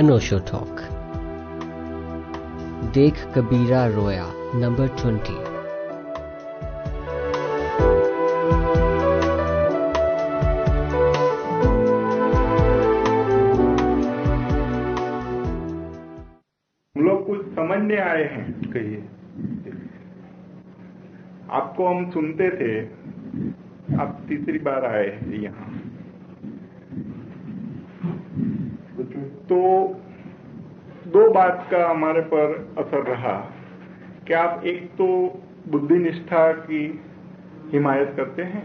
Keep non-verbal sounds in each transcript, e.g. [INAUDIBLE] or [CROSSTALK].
अनोशो talk देख कबीरा रोया number twenty हम लोग कुछ समझने आए हैं, कहिए। आपको हम सुनते थे, आप तीसरी बार आए हैं यहाँ। तो बात का हमारे पर असर रहा कि आप एक तो बुद्धि निष्ठा की हिमायत करते हैं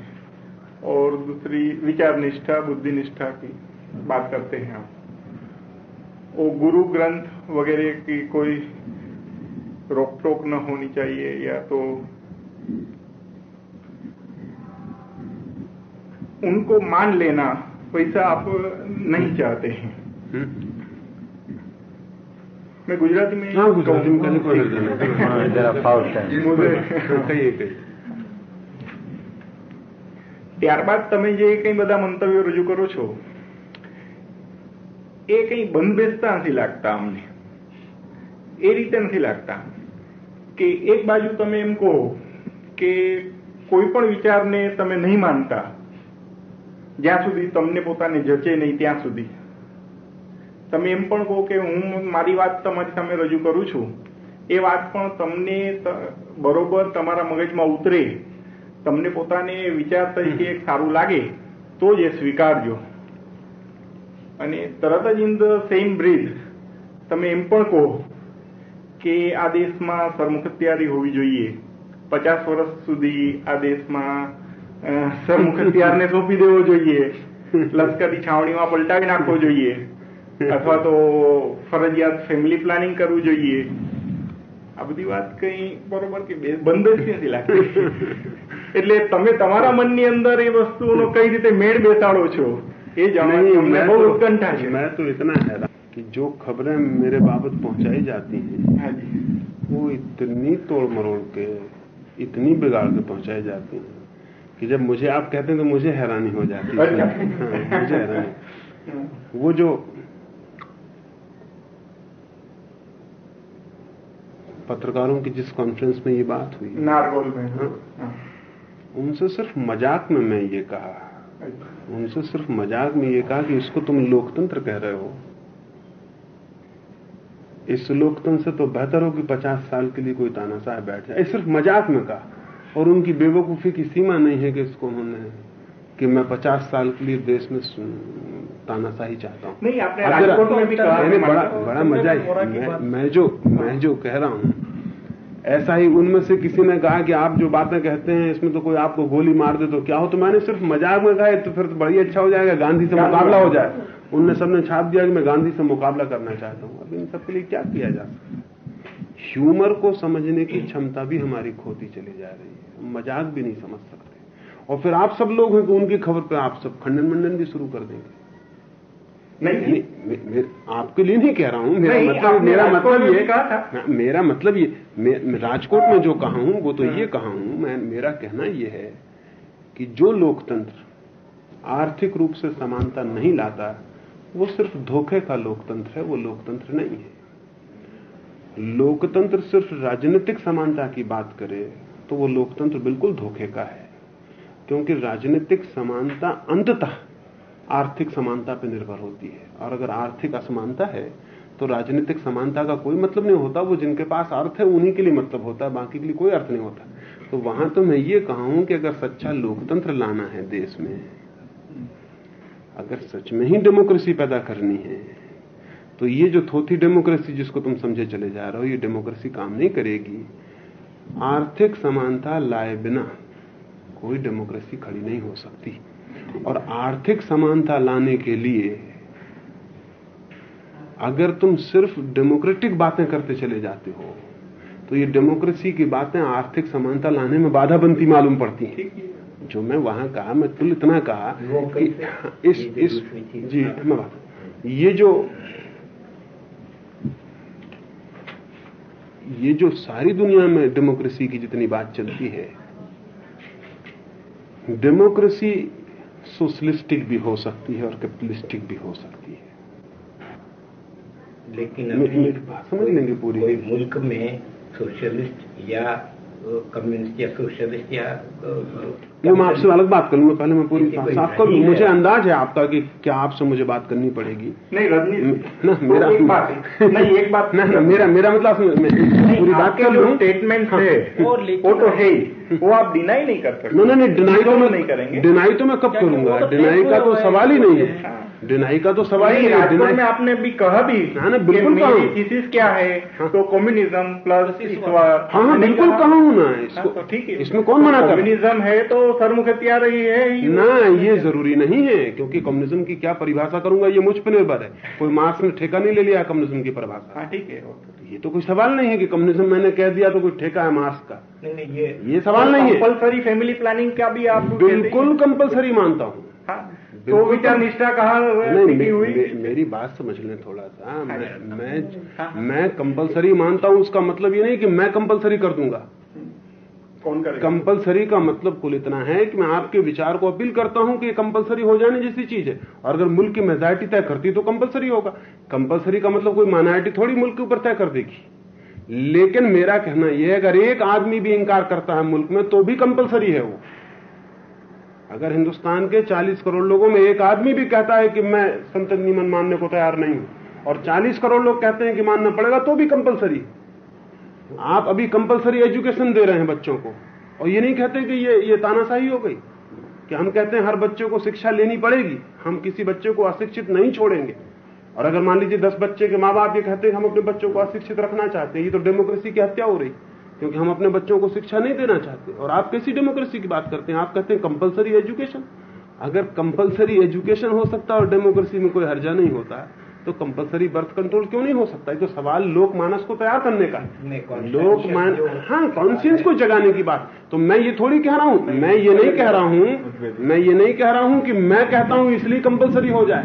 और दूसरी विचार निष्ठा बुद्धि निष्ठा की बात करते हैं आप। वो गुरु ग्रंथ वगैरह की कोई रोक टोक न होनी चाहिए या तो उनको मान लेना वैसा आप नहीं चाहते हैं। मैं गुजराती में हाँ गुजराती में कहने को हाँ, જરા ફાવટ થાય मुझे કહીએ કહીએ ત્યારબાદ તમે જે કંઈ બધા મંતવ્યો રજૂ કરો છો એ કંઈ બંધ બેસતા નથી લાગતા અમને એ રીતે નથી લાગતા કે એક બાજુ તમે એમ કહો કે કોઈ પણ વિચારને તમે નહીં માનતા જ્યાં સુધી તમને પોતાને જચે નહીં ત્યાં સુધી તમે એમ પણ કહો કે હું મારી વાત તમારી સામે રજૂ કરું છું. એ વાત પણ તમને બરોબર તમારા મગજમાં ઉતરે. તમને પોતાને વિચાર તરીકે સારું લાગે તો જ એ સ્વીકારજો. અને તરત જ ઇન ધ સેમ બ્રીથ તમે એમ પણ કહો કે આ દેશમાં સરમુખત્યારી હોવી જોઈએ. પચાસ વર્ષ સુધી આ દેશમાં સરમુખત્યારને સોંપી દેવો જોઈએ. [LAUGHS] લશ્કરી છાવણીમાં પલટાવી નાખવો જોઈએ. અથવા તો ફરજિયાત ફેમિલી પ્લાનિંગ કરવું જોઈએ આ બધી વાત કઈ બરોબર કે બે- બંધ જ નથી લાગતી એટલે તમે તમારા મનની અંદર એ વસ્તુનો કઈ રીતે મેળ બેસાડો છો એ જાણવાની नहीं અમને मैं બહુ तो ઉત્કંઠા છે मैं तो इतना हैरान कि जो खबरें मेरे बाबत पहुंचाई जाती हैं હાજી वो इतनी तोड़ मरोड़ के इतनी बिगाड़ के पहुंचाई जाती हैं कि जब मुझे आप कहते हैं तो मुझे हैरानी हो जाती है अच्छा। हाँ, मुझे हैरानी वो जो पत्रकारों की जिस कॉन्फ्रेंस में ये बात हुई। नारगोल में। हाँ। हाँ। उनसे सिर्फ़ मज़ाक में मैं ये कहा। उनसे सिर्फ़ मज़ाक में ये कहा कि इसको तुम लोकतंत्र कह रहे हो। इस लोकतंत्र से तो बेहतर हो कि पचास साल के लिए कोई तानाशाह बैठ। जाए सिर्फ़ मज़ाक में कहा। और उनकी बेवकूफ़ी की सीमा नहीं है कि इसको उन्होंने कि मैं पचास साल के लिए देश में तानाशाही चाहता हूँ। नहीं आपने राजकोट में भी कहा मैंने बड़ा बड़ा मज़ा है। मैं, मैं जो मैं जो कह रहा हूँ ऐसा ही उनमें से किसी ने कहा कि आप जो बातें कहते हैं इसमें तो कोई आपको गोली मार दे तो क्या हो? तो मैंने सिर्फ़ मज़ाक में कहा तो फिर तो बड़ी अच्छा हो जाएगा गांधी से मुकाबला हो जाए। उनने सबने छाप दिया कि मैं गांधी से मुकाबला करना चाहता हूँ। अब इन सबके लिए क्या किया जा सकता ह्यूमर को समझने की क्षमता भी हमारी खोती चली जा रही है। मज़ाक भी नहीं समझ सकते। और फिर आप सब लोग हैं कि उनकी खबर पे आप सब खंडन मंडन भी शुरू कर देंगे। नहीं। नहीं मे, मे, आपके लिए नहीं कह रहा हूँ मेरा नहीं, मतलब मेरा मतलब ये कहा था। हाँ, मेरा मतलब ये मैं, मैं राजकोट में जो कहा हूँ वो तो ये कहा हूँ मैं मेरा कहना ये है कि जो लोकतंत्र आर्थिक रूप से समानता नहीं लाता वो सिर्फ़ धोखे का लोकतंत्र है वो लोकतंत्र नहीं है। लोकतंत्र सिर्फ़ राजनीतिक समानता की बात करे तो वो लोकतंत्र बिल्कुल धोखे का है। क्योंकि राजनीतिक समानता अंततः आर्थिक समानता पर निर्भर होती है। और अगर आर्थिक असमानता है तो राजनीतिक समानता का कोई मतलब नहीं होता। वो जिनके पास अर्थ है, उन्हीं के लिए मतलब होता है, बाकी के लिए कोई अर्थ नहीं होता। तो वहाँ तो मैं ये कहा हूँ कि अगर सच्चा लोकतंत्र लाना है देश में, अगर सच में ही डेमोक्रेसी पैदा करनी है तो ये जो थोथी डेमोक्रेसी जिसको तुम समझे चले जा रहे हो, ये डेमोक्रेसी काम नहीं करेगी। आर्थिक समानता लाए बिना कोई डेमोक्रेसी खड़ी नहीं हो सकती। और आर्थिक समानता लाने के लिए अगर तुम सिर्फ़ डेमोक्रेटिक बातें करते चले जाते हो तो ये डेमोक्रेसी की बातें आर्थिक समानता लाने में बाधा बनती मालूम पड़ती हैं। जो मैं वहाँ कहा मैं तुल इतना कहा कि इस इस जी मैं बात ये जो ये जो सारी दुनिया में डेमोक्रेसी की जितनी बात चलती है डेमोक्रेसी सोशलिस्टिक भी हो सकती है और कैपिटलिस्टिक भी हो सकती है। लेकिन समझ लेंगे पूरी मुल्क में सोशलिस्ट या कम्युनिस्ट या या मैं आपसे अलग बात करूँगा पहले मैं पूरी है। मुझे अंदाज है आपका कि क्या आपसे मुझे बात करनी पड़ेगी। नहीं रजनी ना तो मेरा एक बात नहीं एक बात [LAUGHS] ना ना मेरा मेरा मतलब पूरी बात कर लूँ। स्टेटमेंट हाँ। है वो तो है ही। [LAUGHS] वो आप डिनाई नहीं कर सकते। नहीं नहीं डिनाई तो मैं नहीं करेंगे। डिनाई तो मैं कब करूँगा? तो डिनाई तय का तो सवाल ही नहीं है। है। डिनाई का तो सवाल ही है डिनाई में आपने भी कहा भी हाँ ना, कि बिल्कुल मेरी कहा हूँ। थीसिस क्या है हाँ। तो कम्युनिज्म प्लस ईश्वर हाँ हाँ बिल्कुल कहा। हूँ ना हाँ, इसको तो ठीक है इसमें कौन मना है? कम्युनिज्म है तो सरमुखतिया रही है ही। ना ये ज़रूरी नहीं है क्योंकि कम्युनिज्म की क्या परिभाषा करूँगा ये मुझ पर निर्भर है कोई मार्क्स ने ठेका नहीं ले लिया कम्युनिज्म की परिभाषा हाँ ठीक है तो- ये तो कोई सवाल नहीं है कि कम्युनिज्म मैंने कह दिया तो कोई ठेका है मार्क्स का नहीं नहीं ये ये सवाल नहीं है कंपलसरी फैमिली प्लानिंग का भी आप बिल्कुल कंपलसरी मानता हूँ हाँ, तो विचार निष्ठा कहा नहीं मे, हुई? मे, मेरी बात समझ लें थोड़ा सा। मैं हाँ। मैं मैं कंपलसरी मानता हूँ उसका मतलब ये नहीं कि मैं कंपलसरी कर दूँगा। कौन करेगा? कंपलसरी का मतलब कुल इतना है कि मैं आपके विचार को अपील करता हूँ कि ये कंपलसरी हो जाने जैसी चीज़ है। और अगर मुल्क की मेजोरिटी तय करती तो कंपलसरी होगा। कंपलसरी का मतलब कोई माइनॉरिटी थोड़ी मुल्क के ऊपर तय कर देगी। लेकिन मेरा कहना यह है अगर एक आदमी भी इंकार करता है मुल्क में तो भी कंपलसरी है वो। अगर हिंदुस्तान के 40 करोड़ लोगों में एक आदमी भी कहता है कि मैं संत नियमन मानने को तैयार नहीं हूँ, और 40 करोड़ लोग कहते हैं कि मानना पड़ेगा तो भी कंपलसरी आप अभी कंपलसरी एजुकेशन दे रहे हैं बच्चों को, और ये नहीं कहते कि ये ये तानाशाही हो गई, कि हम कहते हैं हर बच्चे को शिक्षा लेनी पड़ेगी, हम किसी बच्चे को अशिक्षित नहीं छोड़ेंगे। और अगर मान लीजिए दस बच्चे के माँ बाप ये कहते हैं, हम अपने बच्चों को अशिक्षित रखना चाहते हैं, ये तो डेमोक्रेसी की हत्या हो रही। क्योंकि हम अपने बच्चों को शिक्षा नहीं देना चाहते। और आप कैसी डेमोक्रेसी की बात करते हैं, आप कहते हैं कंपलसरी एजुकेशन अगर कंपलसरी एजुकेशन हो सकता है और डेमोक्रेसी में कोई हर्जा नहीं होता तो कंपलसरी बर्थ कंट्रोल क्यों नहीं हो सकता? है तो सवाल लोक मानस को तैयार करने का है। नहीं, conscience लोक मान हाँ कॉन्शियंस को जगाने की बात। तो मैं ये थोड़ी कह रहा हूँ। मैं ये नहीं कह रहा हूँ मैं ये नहीं कह रहा हूँ कि मैं कहता हूँ इसलिए कंपलसरी हो जाए।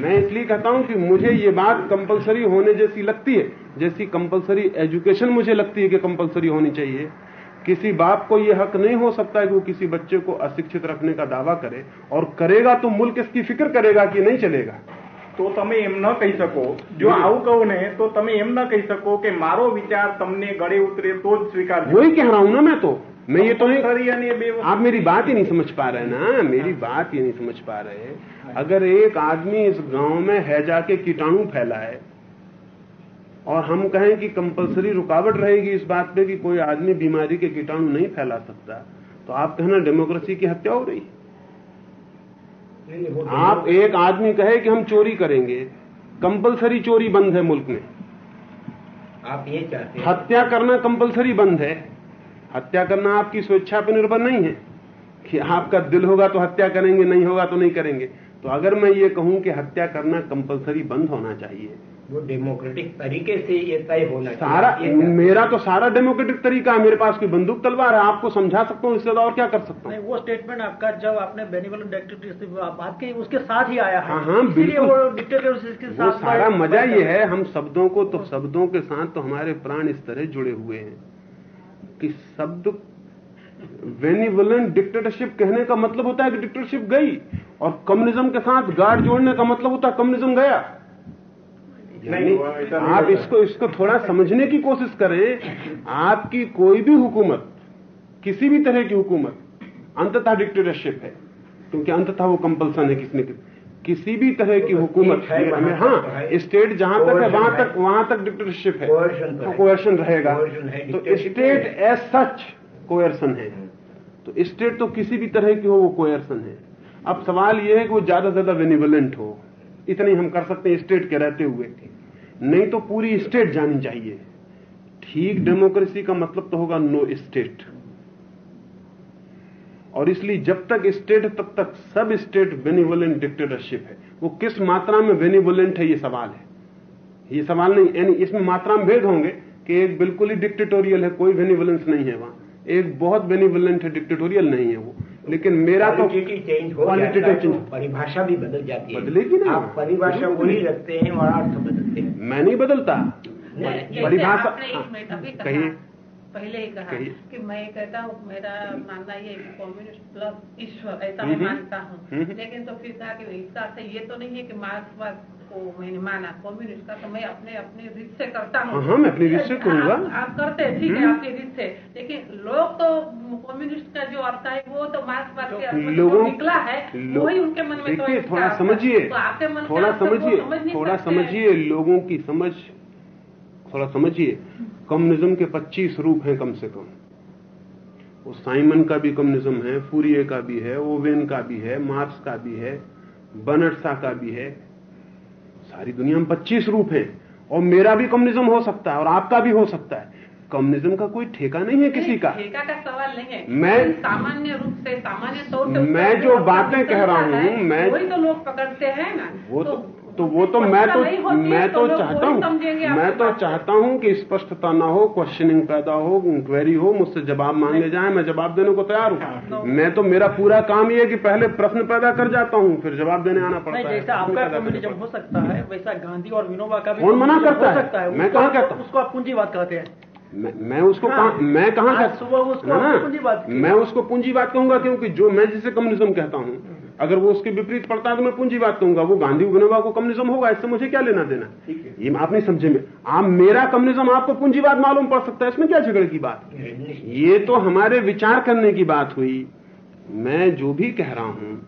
मैं इसलिए कहता हूँ कि मुझे ये बात कंपलसरी होने जैसी लगती है। जैसी कंपलसरी एजुकेशन मुझे लगती है कि कंपलसरी होनी चाहिए। किसी बाप को यह हक नहीं हो सकता है कि वो किसी बच्चे को अशिक्षित रखने का दावा करे। और करेगा तो मुल्क इसकी फ़िक्र करेगा कि नहीं चलेगा। તો તમે એમ ન કહી શકો જો આવું કહું ને તો તમે એમ ન કહી શકો કે મારો વિચાર તમને ગળે ઉતરે તો જ સ્વીકારજો वही कह रहा हूं ना मैं तो मैं ये तो नहीं Compulsory અને એ બે વસ્તુ- आप मेरी बात ही नहीं समझ पा रहे ना मेरी बात ही नहीं समझ पा रहे अगर एक आदमी इस गांव में हैजा के कीटाणु फैलाए और हम कहें कि कंपलसरी रुकावट रहेगी इस बात पे कि कोई आदमी बीमारी के कीटाणु नहीं फैला सकता तो आप कहना डेमोक्रेसी की हत्या हो रही है नहीं, नहीं, आप एक आदमी कहे कि हम चोरी करेंगे। कंपलसरी चोरी बंद है मुल्क में। आप ये चाहते हैं हत्या करना कंपलसरी बंद है। हत्या करना आपकी स्वेच्छा पर निर्भर नहीं है। कि आपका दिल होगा तो हत्या करेंगे नहीं होगा तो नहीं करेंगे। तो अगर मैं ये कहूँ कि हत्या करना कंपलसरी बंद होना चाहिए वो डेमोक्रेटिक तरीके से ये तय होना सारा हैं। मेरा तो सारा डेमोक्रेटिक तरीका है मेरे पास कोई बंदूक तलवार है आपको समझा सकता हूँ इससे ज़्यादा और क्या कर सकता नहीं हूँ वो स्टेटमेंट आपका जब आपने बेनिवलेंट डिक्टेटरशिप आपके उसके साथ ही आया हाँ, हाँ, बिल्कुल। वो डिक्टेटरशिप के साथ सारा मज़ा बात ये है हम शब्दों को तो शब्दों के साथ तो हमारे प्राण इस तरह जुड़े हुए हैं कि शब्द वेनिवलेंट डिक्टेटरशिप कहने का मतलब होता है कि डिक्टेटरशिप गई और कम्युनिज्म के साथ गार्ड जोड़ने का मतलब होता है कम्युनिज्म गया नहीं, आप इसको इसको थोड़ा समझने की कोशिश करें आपकी कोई भी हुकूमत किसी भी तरह की हुकूमत अंततः डिक्टेटरशिप है क्योंकि अंततः वो कंपल्सन है किसी न किसी किसी भी तरह की हुकूमत है, हाँ तक तो। स्टेट जहाँ तक है वहाँ तक वहाँ तक डिक्टेटरशिप है। Coercion तो। रहेगा। तो स्टेट एज सच कोएर्सन है। तो स्टेट तो किसी भी तरह की हो वो कोएर्सन है। अब सवाल ये है कि वो ज़्यादा से ज़्यादा वेनिवलेंट हो। इतनी हम कर सकते हैं स्टेट के रहते हुए। नहीं तो पूरी स्टेट जानी चाहिए। ठीक डेमोक्रेसी का मतलब तो होगा नो स्टेट। और इसलिए जब तक स्टेट तब तक सब स्टेट बेनिवलेंट डिक्टेटरशिप है। वो किस मात्रा में बेनिवलेंट है, ये सवाल है। ये सवाल नहीं, यानी इसमें मात्रा में भेद होंगे कि एक बिल्कुल ही डिक्टेटोरियल है, कोई बेनिवलेंस नहीं है वहाँ। एक बहुत बेनिवलेंट है, डिक्टेटोरियल नहीं है वो। लेकिन मेरा तो चेंज हो जाता है तो। परिभाषा भी बदल जाती है बदलेगी ना। आप परिभाषा वही रखते हैं और अर्थ बदलते हैं मैं नहीं बदलता परिभाषा हाँ, कहा कहिए पहले ही कहा। कि मैं कहता हूँ मेरा मानना ये है कि कम्युनिस्ट प्लस ईश्वर ऐसा हम्म, मैं मानता हूँ हम्म। लेकिन तो फिर कहा कि इसका अर्थ ये तो नहीं है कि मार्क्सवाद को मैंने माना कम्युनिस्ट का तो मैं अपने अपने रीत से करता हूँ। हाँ, हाँ, मैं अपनी रीत से करूँगा। आप, आप करते हैं ठीक है हम्म। आपकी रीत से। लेकिन लोग तो कम्युनिस्ट का जो अर्थ है वो तो मार्क्सवाद के लोगों निकला है वही उनके मन में तो देखिए थोड़ा समझिए तो आपके मन थोड़ा समझिए थोड़ा समझिए लोगों की समझ थोड़ा समझिए। कम्युनिज्म के 25 रूप हैं कम से कम। वो साइमन का भी कम्युनिज्म है फूरिये का भी है ओवेन का भी है मार्क्स का भी है बनरसा का भी है। सारी दुनिया में 25 रूप है और मेरा भी कम्युनिज्म हो सकता है और आपका भी हो सकता है। कम्युनिज्म का कोई ठेका नहीं है किसी का। ठेका का सवाल नहीं है। मैं- सामान्य रूप से सामान्य तौर मैं जो बातें कह रहा हूँ मैं- वही तो लोग पकड़ते हैं ना। वो तो तो वो तो मैं तो है, मैं तो लोग चाहता हूँ मैं तो चाहता हूँ कि स्पष्टता ना हो क्वेश्चनिंग पैदा हो इंक्वायरी हो मुझसे जवाब मांगे जाए मैं जवाब देने को तैयार हूँ। मैं तो मेरा पूरा काम ये है कि पहले प्रश्न पैदा कर जाता हूँ फिर जवाब देने आना पड़ता है। जैसा आपका कम्युनिज्म हो सकता है वैसा गांधी और विनोबा का भी कौन मना करता है? सकता है। मैं कहाँ कहता हूँ? उसको आप पूंजीवाद कहते हैं। मैं, मैं उसको हाँ। कहाँ मैं कहाँ सुबह उसको ना, मैं उसको पूंजीवाद कहूँगा क्योंकि जो मैं जिसे कम्युनिज्म कहता हूँ अगर वो उसके विपरीत पड़ता है तो मैं पूंजीवाद कहूँगा। वो गांधी विनोबा को कम्युनिज्म होगा इससे मुझे क्या लेना देना? ये आप नहीं समझे में आप मेरा कम्युनिज्म आपको पूंजीवाद मालूम पड़ सकता है इसमें क्या झगड़े की बात? ये तो हमारे विचार करने की बात हुई। मैं जो भी कह रहा हूँ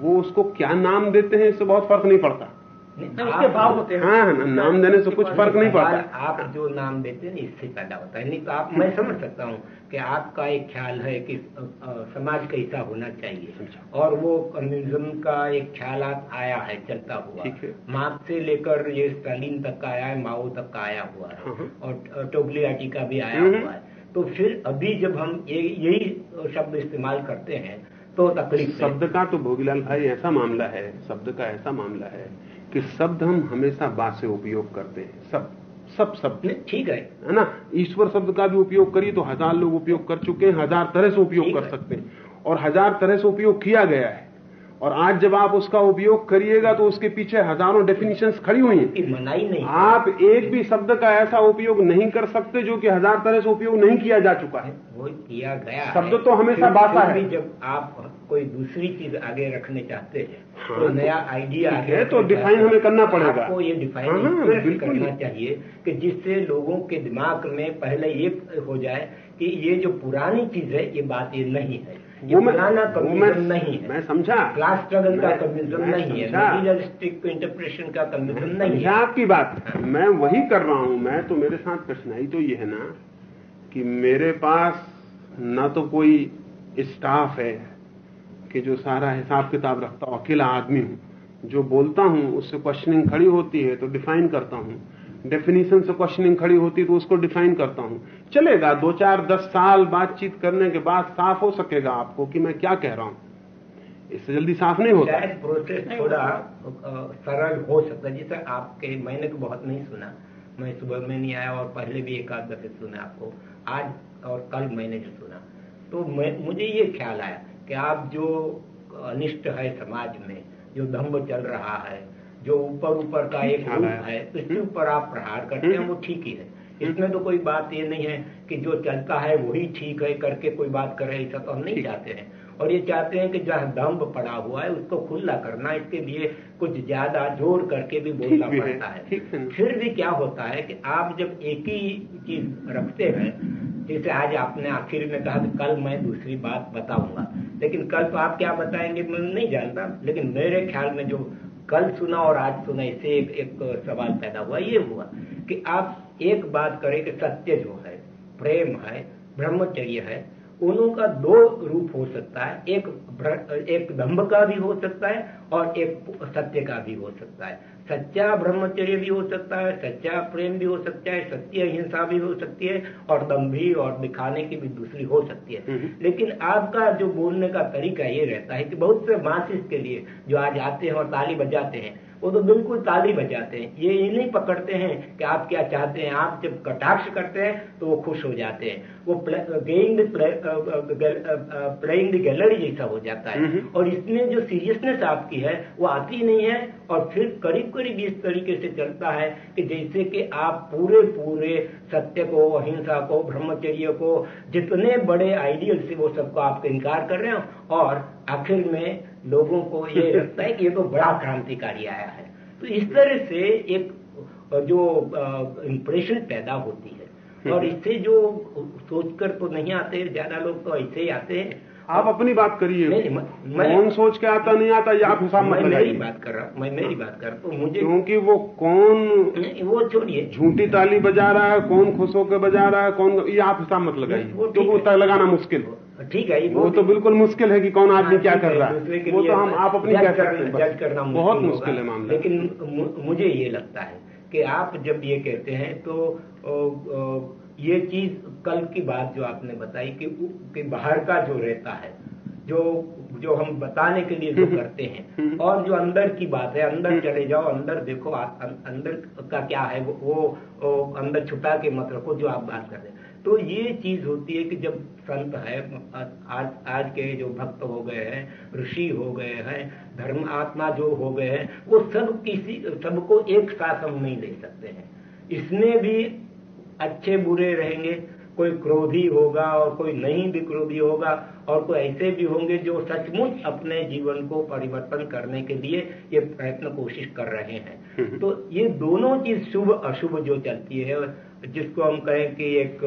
वो उसको क्या नाम देते हैं इससे बहुत फ़र्क नहीं पड़ता। उसके भाव होते हैं। हाँ हाँ, नाम देने से कुछ फ़र्क नहीं पड़ता। आप जो नाम देते हैं इससे पैदा होता है। नहीं तो आप मैं समझ सकता हूँ कि आपका एक ख्याल है कि समाज कैसा होना चाहिए। और वो कम्युनिज्म का एक ख्याल आया है चलता हुआ। मार्क्स से लेकर ये स्टालिन तक का आया है माओ तक का आया हुआ है। हाँ, हाँ। और टोगलियाटी का भी आया हम्म। हुआ है। तो फिर अभी जब हम ये यही शब्द इस्तेमाल करते हैं तो तकलीफ़ शब्द का तो भोगीलाल भाई ऐसा मामला है शब्द का ऐसा मामला है कि शब्द हम हमेशा बा से उपयोग करते हैं। सब सब शब्द। ठीक है। है ना? ईश्वर शब्द का भी उपयोग करिए तो हज़ार लोग उपयोग कर चुके हैं हज़ार तरह से उपयोग कर सकते हैं। और हज़ार तरह से उपयोग किया गया है। और आज जब आप उसका उपयोग करिएगा तो उसके पीछे हज़ारों डेफिनेशंस खड़ी हुई हैं। मनाई नहीं। आप एक भी शब्द का ऐसा उपयोग नहीं कर सकते जो कि हज़ार तरह से उपयोग नहीं किया जा चुका है। वो किया गया शब्द तो हमेशा बासा है। जब आप कोई दूसरी चीज़ आगे रखने चाहते हैं हाँ, तो नया आइडिया है, तो हैं, हमें करना पड़ेगा। आपको ये डिफाइन हाँ, हाँ, करना चाहिए कि जिससे लोगों के दिमाग में पहले ये हो जाए कि ये जो पुरानी चीज़ है ये बात ये नहीं है। ये पुराना कम्युनिज्म नहीं है। मैं समझा। क्लास स्ट्रगल का कम्युनिज्म नहीं है। मटीरियलिस्टिक इंटरप्रिटेशन का कम्युनिज्म नहीं है। आपकी बात। मैं वही कर रहा हूँ। मैं तो मेरे साथ कठिनाई तो ये है ना कि मेरे पास न तो कोई स्टाफ है कि जो सारा हिसाब किताब रखता हूँ। अकेला आदमी हूँ। जो बोलता हूँ उससे क्वेश्चनिंग खड़ी होती है तो डिफाइन करता हूँ। डेफिनेशन से क्वेश्चनिंग खड़ी होती तो उसको डिफाइन करता हूँ। चलेगा दो चार दस साल बातचीत करने के बाद साफ़ हो सकेगा आपको कि मैं क्या कह रहा हूँ। इससे जल्दी साफ़ नहीं होता। शायद प्रोसेस थोड़ा सरल हो सकता है। जैसे आपके मैंने तो बहुत नहीं सुना। मैं सुबह में नहीं आया और पहले भी एक आध दफे सुना आपको। आज और कल मैंने जो सुना। तो मैं मुझे ये ख्याल आया कि आप जो अनिष्ट है समाज में जो दम्भ चल रहा है जो ऊपर ऊपर का एक रूप। है। इसके ऊपर आप प्रहार करते हैं वो ठीक ही है। इसमें तो कोई बात ये नहीं है कि जो चलता है वही ठीक है करके कोई बात करे ऐसा तो हम नहीं चाहते हैं। और ये चाहते हैं कि जहाँ दम्भ पड़ा हुआ है उसको खुला करना इसके लिए कुछ ज़्यादा ज़ोर करके भी बोलना पड़ता है। है फिर भी क्या होता है कि आप जब एक ही चीज़ रखते हैं जैसे आज आपने आखिर में कहा कि कल मैं दूसरी बात बताऊँगा लेकिन कल तो आप क्या बताएँगे मैं नहीं जानता लेकिन मेरे ख्याल में जो कल सुना और आज सुना इससे एक, एक सवाल पैदा हुआ। ये हुआ कि आप एक बात करें कि सत्य जो है प्रेम है ब्रह्मचर्य है उनों का दो रूप हो सकता है एक एक दम्भ का भी हो सकता है और एक सत्य का भी हो सकता है सच्चा ब्रह्मचर्य भी हो सकता है सच्चा प्रेम भी हो सकता है सत्य हिंसा भी हो सकती है और दम्भी और दिखाने की भी दूसरी हो सकती है हम्म। लेकिन आपका जो बोलने का तरीका ये रहता है कि बहुत से मासिस के लिए जो आज आते हैं और ताली बजाते हैं वो तो बिल्कुल ताली बजाते हैं। ये ये नहीं पकड़ते हैं कि आप क्या चाहते हैं। आप जब कटाक्ष करते हैं तो वो खुश हो जाते हैं। वो गेइंग प्लेइंग द गैलरी जैसा हो जाता है। और इसमें जो सीरियसनेस आपकी है वो आती नहीं है और फिर करीब करीब इस तरीके से चलता है कि जैसे कि आप पूरे पूरे सत्य को अहिंसा को ब्रह्मचर्य को जितने बड़े आइडियल से वो सबको आपको इनकार कर रहे हो और आखिर में लोगों को ये लगता है कि ये तो बड़ा क्रांतिकारी आया है। तो इस तरह से एक जो इम्प्रेशन पैदा होती है। और इससे जो सोचकर तो नहीं आते ज़्यादा लोग तो ऐसे ही आते हैं। आप अपनी बात करिए। कौन सोच के आता नहीं आता ये आप हिसाब मत मैं मेरी बात कर रहा मैं मेरी बात कर रहा तो मुझे क्योंकि वो कौन वो छोड़िए झूठी ताली बजा रहा है कौन खुश होकर बजा रहा है कौन ये आप हिसाब मत लगाइए। तो वो तय लगाना मुश्किल। है ठीक है वो तो बिल्कुल मुश्किल है कि कौन आदमी हाँ, क्या कर रहा है। वो तो हम आप अपनी हैं। जज करना बहुत मुश्किल है मामला। लेकिन मुझे ये लगता है कि आप जब ये कहते हैं तो ये चीज़ कल की बात जो आपने बताई कि, कि बाहर का जो रहता है जो जो हम बताने के लिए जो करते हैं और जो अंदर की बात है अंदर चले जाओ अंदर देखो आ, अं- अंदर का क्या है वो, वो, वो अंदर छुपा के मत रखो जो आप बात कर रहे हैं। तो ये चीज़ होती है कि जब संत है आज आज के जो भक्त हो गए हैं ऋषि हो गए हैं धर्म आत्मा जो हो गए हैं वो सब किसी सबको एक साथ हम नहीं ले सकते हैं। इसमें भी अच्छे बुरे रहेंगे कोई क्रोधी होगा और कोई नहीं भी क्रोधी होगा और कोई ऐसे भी होंगे जो सचमुच अपने जीवन को परिवर्तन करने के लिए ये प्रयत्न कोशिश कर रहे हैं। तो ये दोनों चीज़ शुभ अशुभ जो चलती है जिसको हम कहें कि एक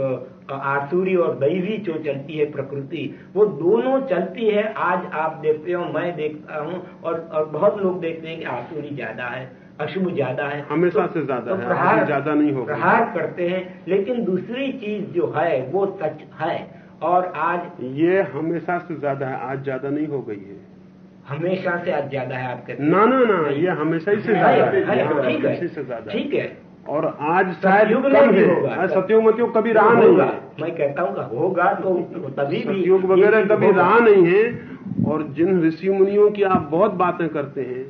आसुरी और दैवी जो चलती है प्रकृति वो दोनों चलती है। आज आप देखते हो मैं देखता हूँ और और बहुत लोग देखते हैं कि आसुरी ज़्यादा है। अशुभ ज़्यादा है हमेशा तो- से ज़्यादा तो है, ज़्यादा नहीं होगा। प्रहार करते हैं लेकिन दूसरी चीज़ जो है वो सच है। और आज ये हमेशा से ज़्यादा है आज ज़्यादा नहीं हो गई है। हमेशा से आज ज़्यादा है आपके ना ना ना ये हमेशा ही से ज़्यादा ठीक है ज़्यादा ठीक है। और आज शायद युग में कम है। होगा। हाँ, सतयुग मतयुग कभी रहा नहीं होगा है। मैं कहता हूँ होगा तो तभी भी सतयुग ये वगैरह कभी। रहा नहीं है। और जिन ऋषि मुनियों की आप बहुत बातें करते हैं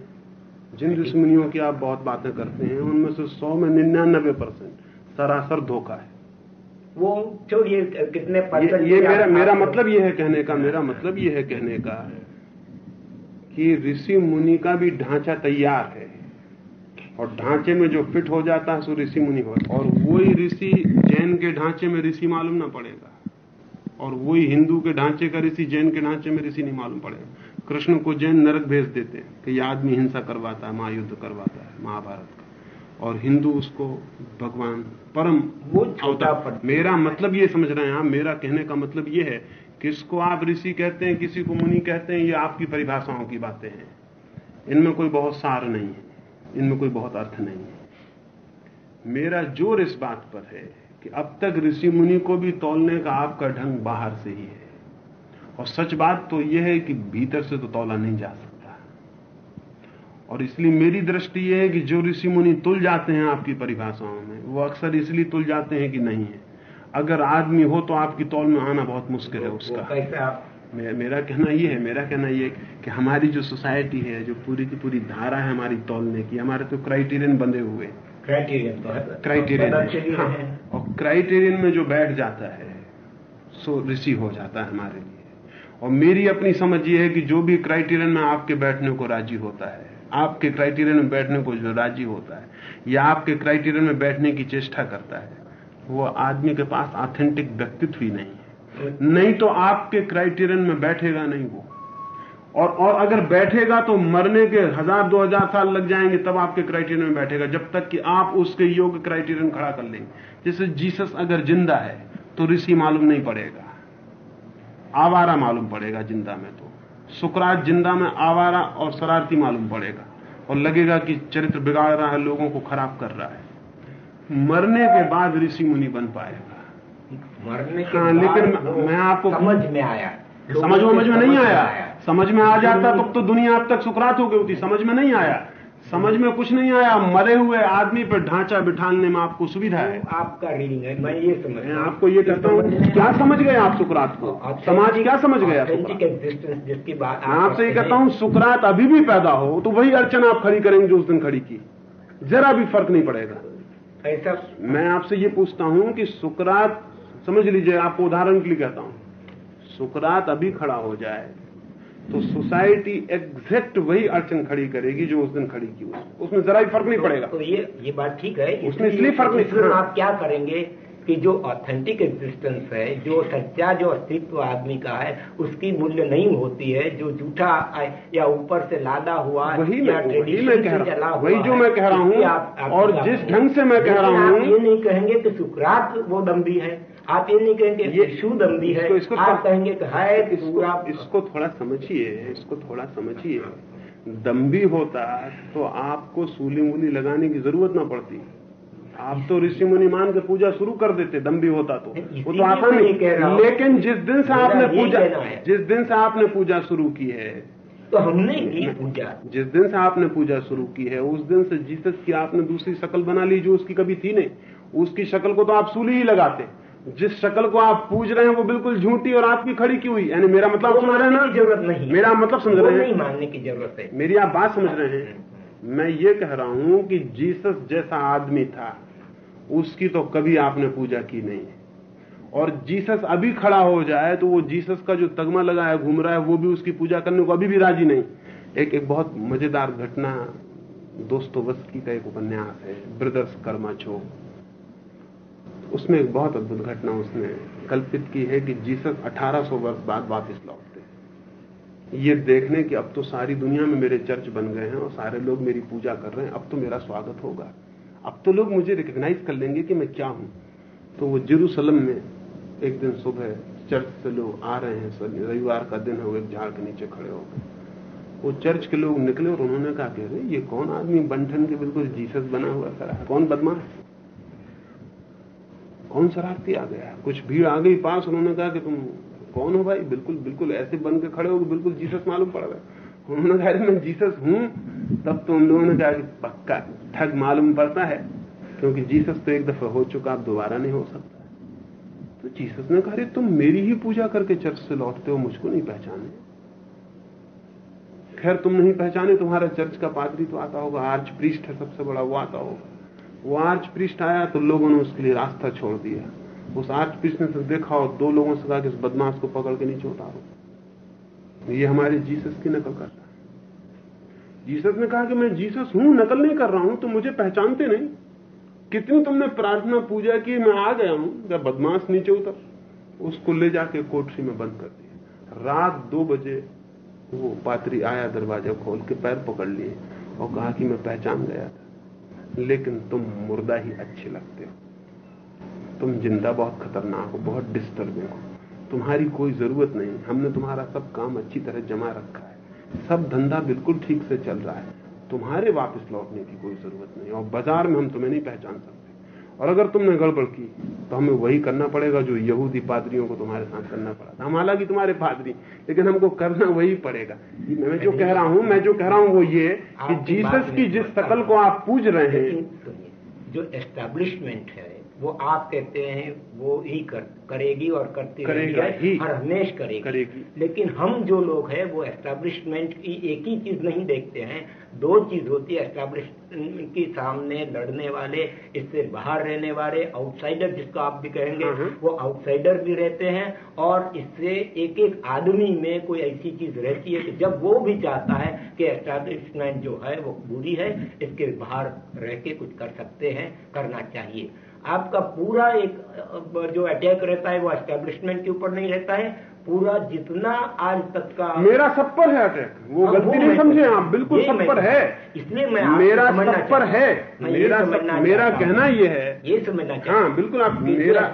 जिन ऋषि मुनियों की आप बहुत बातें करते हैं उनमें से सौ में निन्यानबे परसेंट सरासर धोखा है। वो छोड़िए कितने ये, परसेंट ये मेरा मेरा मतलब ये है कहने का मेरा मतलब ये है कहने का कि ऋषि मुनि का भी ढांचा तैयार है। और ढांचे में जो फिट हो जाता है सो ऋषि मुनि हो और वही ऋषि जैन के ढांचे में ऋषि मालूम ना पड़ेगा। और वही हिंदू के ढांचे का ऋषि जैन के ढांचे में ऋषि नहीं मालूम पड़ेगा। कृष्ण को जैन नरक भेज देते हैं कि यह आदमी हिंसा करवाता है महायुद्ध करवाता है महाभारत का। और हिंदू उसको भगवान परम वो छोटा अवतार मेरा मतलब ये समझ रहे हैं आप मेरा कहने का मतलब ये है कि इसको आप ऋषि कहते हैं किसी को मुनि कहते हैं ये आपकी परिभाषाओं की बातें हैं। इनमें कोई बहुत सार नहीं है इनमें कोई बहुत अर्थ नहीं है। मेरा ज़ोर इस बात पर है कि अब तक ऋषि मुनि को भी तोलने का आपका ढंग बाहर से ही है। और सच बात तो यह है कि भीतर से तो तौला नहीं जा सकता। और इसलिए मेरी दृष्टि यह है कि जो ऋषि मुनि तुल जाते हैं आपकी परिभाषाओं में वो अक्सर इसलिए तुल जाते हैं कि नहीं है। अगर आदमी हो तो आपकी तौल में आना बहुत मुश्किल है उसका। कैसे आप मेरा कहना ये है मेरा कहना ये है कि हमारी जो सोसाइटी है जो पूरी की पूरी धारा है हमारी तौलने की हमारे तो क्राइटेरियन बंधे हुए। क्राइटेरियन तो है। क्राइटेरियन हाँ, और क्राइटेरियन में जो बैठ जाता है सो ऋषि हो जाता है हमारे लिए। और मेरी अपनी समझ ये है कि जो भी क्राइटेरियन में आपके बैठने को राज़ी होता है, आपके क्राइटेरियन में बैठने को जो राज़ी होता है, या आपके क्राइटेरियन में बैठने की चेष्टा करता है, वो आदमी के पास ऑथेंटिक व्यक्तित्व ही नहीं है। नहीं तो आपके क्राइटेरियन में बैठेगा नहीं वो। और और अगर बैठेगा तो मरने के हज़ार, दो हज़ार साल लग जाएँगे, तब आपके क्राइटेरियन में बैठेगा, जब तक कि आप उसके योग्य क्राइटेरियन खड़ा कर लेंगे। जैसे जीसस अगर ज़िंदा है तो ऋषि मालूम नहीं पड़ेगा। आवारा मालूम पड़ेगा ज़िंदा में तो। सुकरात ज़िंदा में आवारा और शरारती मालूम पड़ेगा। और लगेगा कि चरित्र बिगाड़ रहा है लोगों को खराब कर रहा है। मरने के बाद ऋषि मुनि बन पाएगा। मरने के हाँ, लेकिन मैं आपको- समझ में आया। समझ लोगों समझ में नहीं आया। समझ में आ जाता तब तो दुनिया अब तक सुकरात हो गई होती समझ में नहीं आया। समझ में कुछ नहीं आया मरे हुए आदमी पर ढांचा बिठाने में आपको सुविधा है। आपका रीडिंग है मैं ये समझ मैं आपको ये कहता हूँ क्या समझ गए आप सुकरात को? समाज क्या समझ गया जिसकी बात मैं आपसे ये कहता हूँ सुकरात अभी भी पैदा हो तो वही अड़चन आप खड़ी करेंगे जो उस दिन खड़ी की। जरा भी फ़र्क नहीं पड़ेगा। ऐसा मैं आपसे ये पूछता हूँ कि सुकरात समझ लीजिए आपको उदाहरण के लिए कहता हूँ सुकरात अभी खड़ा हो जाए तो सोसाइटी एग्जैक्ट वही अड़चन खड़ी करेगी जो उस दिन खड़ी की उस, उसमें जरा भी फ़र्क नहीं पड़ेगा। तो ये ये बात ठीक है उसमें इसलिए फ़र्क नहीं- हाँ। आप क्या करेंगे कि जो ऑथेंटिक एग्जिस्टेंस है जो सच्चा जो अस्तित्व आदमी का है उसकी मूल्य नहीं होती है जो झूठा या ऊपर से लादा हुआ वही या मैं वही मैं कह रहा हूँ वही जो मैं कह रहा हूँ और जिस ढंग से मैं कह रहा हूँ ये नहीं कहेंगे कि सुकरात वो दम्भी है। आप ये नहीं कहेंगे ये- यीशु दम्भी है इसको- इसको आप कहेंगे कि है पूरा इसको इसको थोड़ा समझिए इसको थोड़ा समझिए। दम्भी होता तो आपको सूली मूली लगाने की ज़रूरत ना पड़ती। आप तो ऋषि मुनि मान के पूजा शुरू कर देते दम्भी होता तो। वो तो आता मैं ये कह रहा नहीं। लेकिन जिस दिन से आपने पूजा जिस दिन से आपने पूजा शुरू की है। तो हमने की पूजा। जिस दिन से आपने पूजा शुरू की है उस दिन से जीसस की आपने दूसरी शक्ल बना ली जो उसकी कभी थी नहीं उसकी शक्ल को तो आप सूली ही लगाते। जिस शक्ल को आप पूज रहे हैं वो बिल्कुल झूठी और आपकी खड़ी की हुई। यानी मेरा मतलब समझ रहे हैं ना? ज़रूरत नहीं मेरा मतलब समझ रहे नहीं मानने की ज़रूरत है। मेरी आप बात समझ रहे हैं। मैं ये कह रहा हूँ कि जीसस जैसा आदमी था उसकी तो कभी आपने पूजा की नहीं। और जीसस अभी खड़ा हो जाए तो वो जीसस का जो तगमा लगा है घूम रहा है वो भी उसकी पूजा करने को अभी भी राज़ी नहीं। एक एक बहुत मज़ेदार घटना दोस्तोवस्की का एक उपन्यास है ब्रदर्स कर्माचो उसमें एक बहुत अद्भुत घटना उसने कल्पित की है कि जीसस 1800 वर्ष बाद वापस लौटते ये देखने कि अब तो सारी दुनिया में मेरे चर्च बन गए हैं और सारे लोग मेरी पूजा कर रहे हैं, अब तो मेरा स्वागत होगा। अब तो लोग मुझे रिकग्नाइज कर लेंगे कि मैं क्या हूँ। तो वो जेरूसलम में एक दिन सुबह चर्च से लोग आ रहे हैं रविवार का दिन है, वो एक झाड़ के नीचे खड़े हो गए। वो चर्च के लोग निकले और उन्होंने कहा कि अरे, ये कौन आदमी बंठन के बिल्कुल जीसस बना हुआ खड़ा है? कौन बदमाश कौन शरारती आ गया कुछ भीड़ आ गई पास, उन्होंने कहा कि तुम कौन हो भाई? बिल्कुल बिल्कुल ऐसे बन के खड़े हो बिल्कुल जीसस मालूम पड़ गया उन्होंने कहा, "अरे, मैं जीसस हूँ। तब तो उन लोगों ने कहा कि पक्का ठग मालूम पड़ता है, क्योंकि जीसस तो एक दफ़ा हो चुका, अब दोबारा नहीं हो सकता। तो जीसस ने कहा तुम मेरी ही पूजा करके चर्च से लौटते हो, मुझको नहीं पहचाने। खैर, तुम नहीं पहचाने, तुम्हारा चर्च का पादरी तो आता होगा आर्च प्रीस्ट है सबसे बड़ा, वो आता होगा। वो आर्च पृष्ठ आया तो लोगों ने उसके लिए रास्ता छोड़ दिया। उस आर्च पृष्ठ ने सिर्फ़ देखा और दो लोगों से कहा कि इस बदमाश को पकड़ के नीचे उतारो। ये हमारे जीसस की नकल करता है। जीसस ने कहा कि मैं जीसस हूँ, नकल नहीं कर रहा हूँ तो मुझे पहचानते नहीं। कितनी तुमने प्रार्थना पूजा की, मैं आ गया हूँ, जब बदमाश नीचे उतर, उसको ले जाके कोठरी में बंद कर दिया। रात दो बजे वो पात्री आया दरवाज़ा खोल के पैर पकड़ लिए और कहा कि मैं पहचान गया था। लेकिन तुम मुर्दा ही अच्छे लगते हो। तुम ज़िंदा बहुत खतरनाक हो, बहुत डिस्टर्बिंग हो। तुम्हारी कोई ज़रूरत नहीं। हमने तुम्हारा सब काम अच्छी तरह जमा रखा है। सब धंधा बिल्कुल ठीक से चल रहा है। तुम्हारे वापस लौटने की कोई ज़रूरत नहीं और बाज़ार में हम तुम्हें नहीं पहचान सकते। और अगर तुमने गड़बड़ की तो हमें वही करना पड़ेगा जो यहूदी पादरियों को तुम्हारे साथ करना पड़ा था। हम हालाँकि तुम्हारे पादरी लेकिन हमको करना वही पड़ेगा। मैं जो कह रहा हूँ मैं जो कह रहा हूँ वो ये कि जीसस की जिस शकल को आप पूज रहे हैं जो एस्टेब्लिशमेंट है वो आप कहते हैं वो ही कर, करेगी और करती करेगा रहेगी ही। और हमेश करेगी। करेगी। लेकिन हम जो लोग हैं वो एस्टेब्लिशमेंट की एक ही चीज़ नहीं देखते हैं। दो चीज़ होती है एस्टेब्लिशमेंट के सामने लड़ने वाले इससे बाहर रहने वाले आउटसाइडर जिसको आप भी कहेंगे हम्म। वो आउटसाइडर भी रहते हैं और इससे एक एक आदमी में कोई ऐसी चीज़ रहती है कि जब वो भी चाहता है कि एस्टैब्लिशमेंट जो है वो बुरी है इसके बाहर रह के कुछ कर सकते हैं करना चाहिए आपका पूरा एक जो अटैक रहता है वो एस्टेब्लिशमेंट के ऊपर नहीं रहता है पूरा जितना आज तक का मेरा सब पर है अटैक। वो हाँ, गलती नहीं समझे आप बिल्कुल सब पर है। इसलिए मैं मेरा सब पर है। मेरा मेरा कहना ये है। ये समझना हाँ बिल्कुल आप मेरा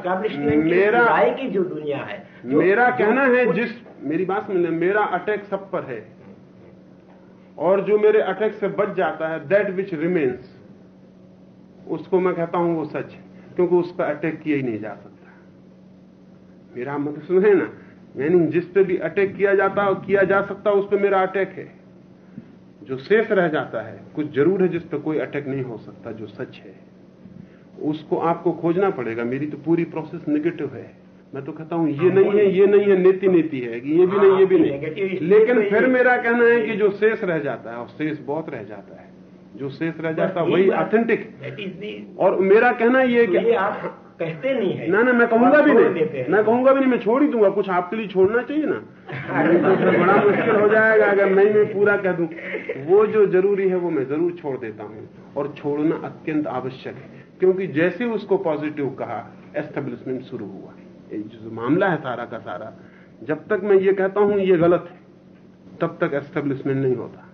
मेरा की जो दुनिया है मेरा कहना है जिस मेरी बात लें मेरा अटैक सब पर है। और जो मेरे अटैक से बच जाता है दैट विच रिमेन्स उसको मैं कहता हूँ वो सच क्योंकि उस पर अटैक किया ही नहीं जा सकता। मेरा मतलब सुने ना? यानी जिस पे भी अटैक किया जाता है किया जा सकता है उस पर मेरा अटैक है। जो शेष रह जाता है कुछ ज़रूर है जिस पर कोई अटैक नहीं हो सकता जो सच है। उसको आपको खोजना पड़ेगा। मेरी तो पूरी प्रोसेस निगेटिव है। मैं तो कहता हूँ ये नहीं है ये नहीं है नीति नीति है कि ये भी नहीं ये भी हाँ, नहीं। लेकिन तो फिर मेरा कहना है कि जो शेष रह जाता है और शेष बहुत रह जाता है जो शेष रह जाता है वही ऑथेंटिक और मेरा कहना ये है तो कि आप कहते नहीं है। ना ना मैं कहूँगा भी नहीं। देते मैं कहूँगा भी नहीं मैं छोड़ ही दूँगा। कुछ आपके लिए छोड़ना चाहिए ना? तो बड़ा मुश्किल हो जाएगा अगर नहीं मैं पूरा कह दूँ। वो जो ज़रूरी है वो मैं ज़रूर छोड़ देता हूँ। और छोड़ना अत्यंत आवश्यक है क्योंकि जैसे उसको पॉजिटिव कहा एस्टेब्लिशमेंट शुरू हुआ। जो मामला है सारा का सारा जब तक मैं ये कहता हूँ ये गलत है तब तक एस्टेब्लिशमेंट नहीं होता।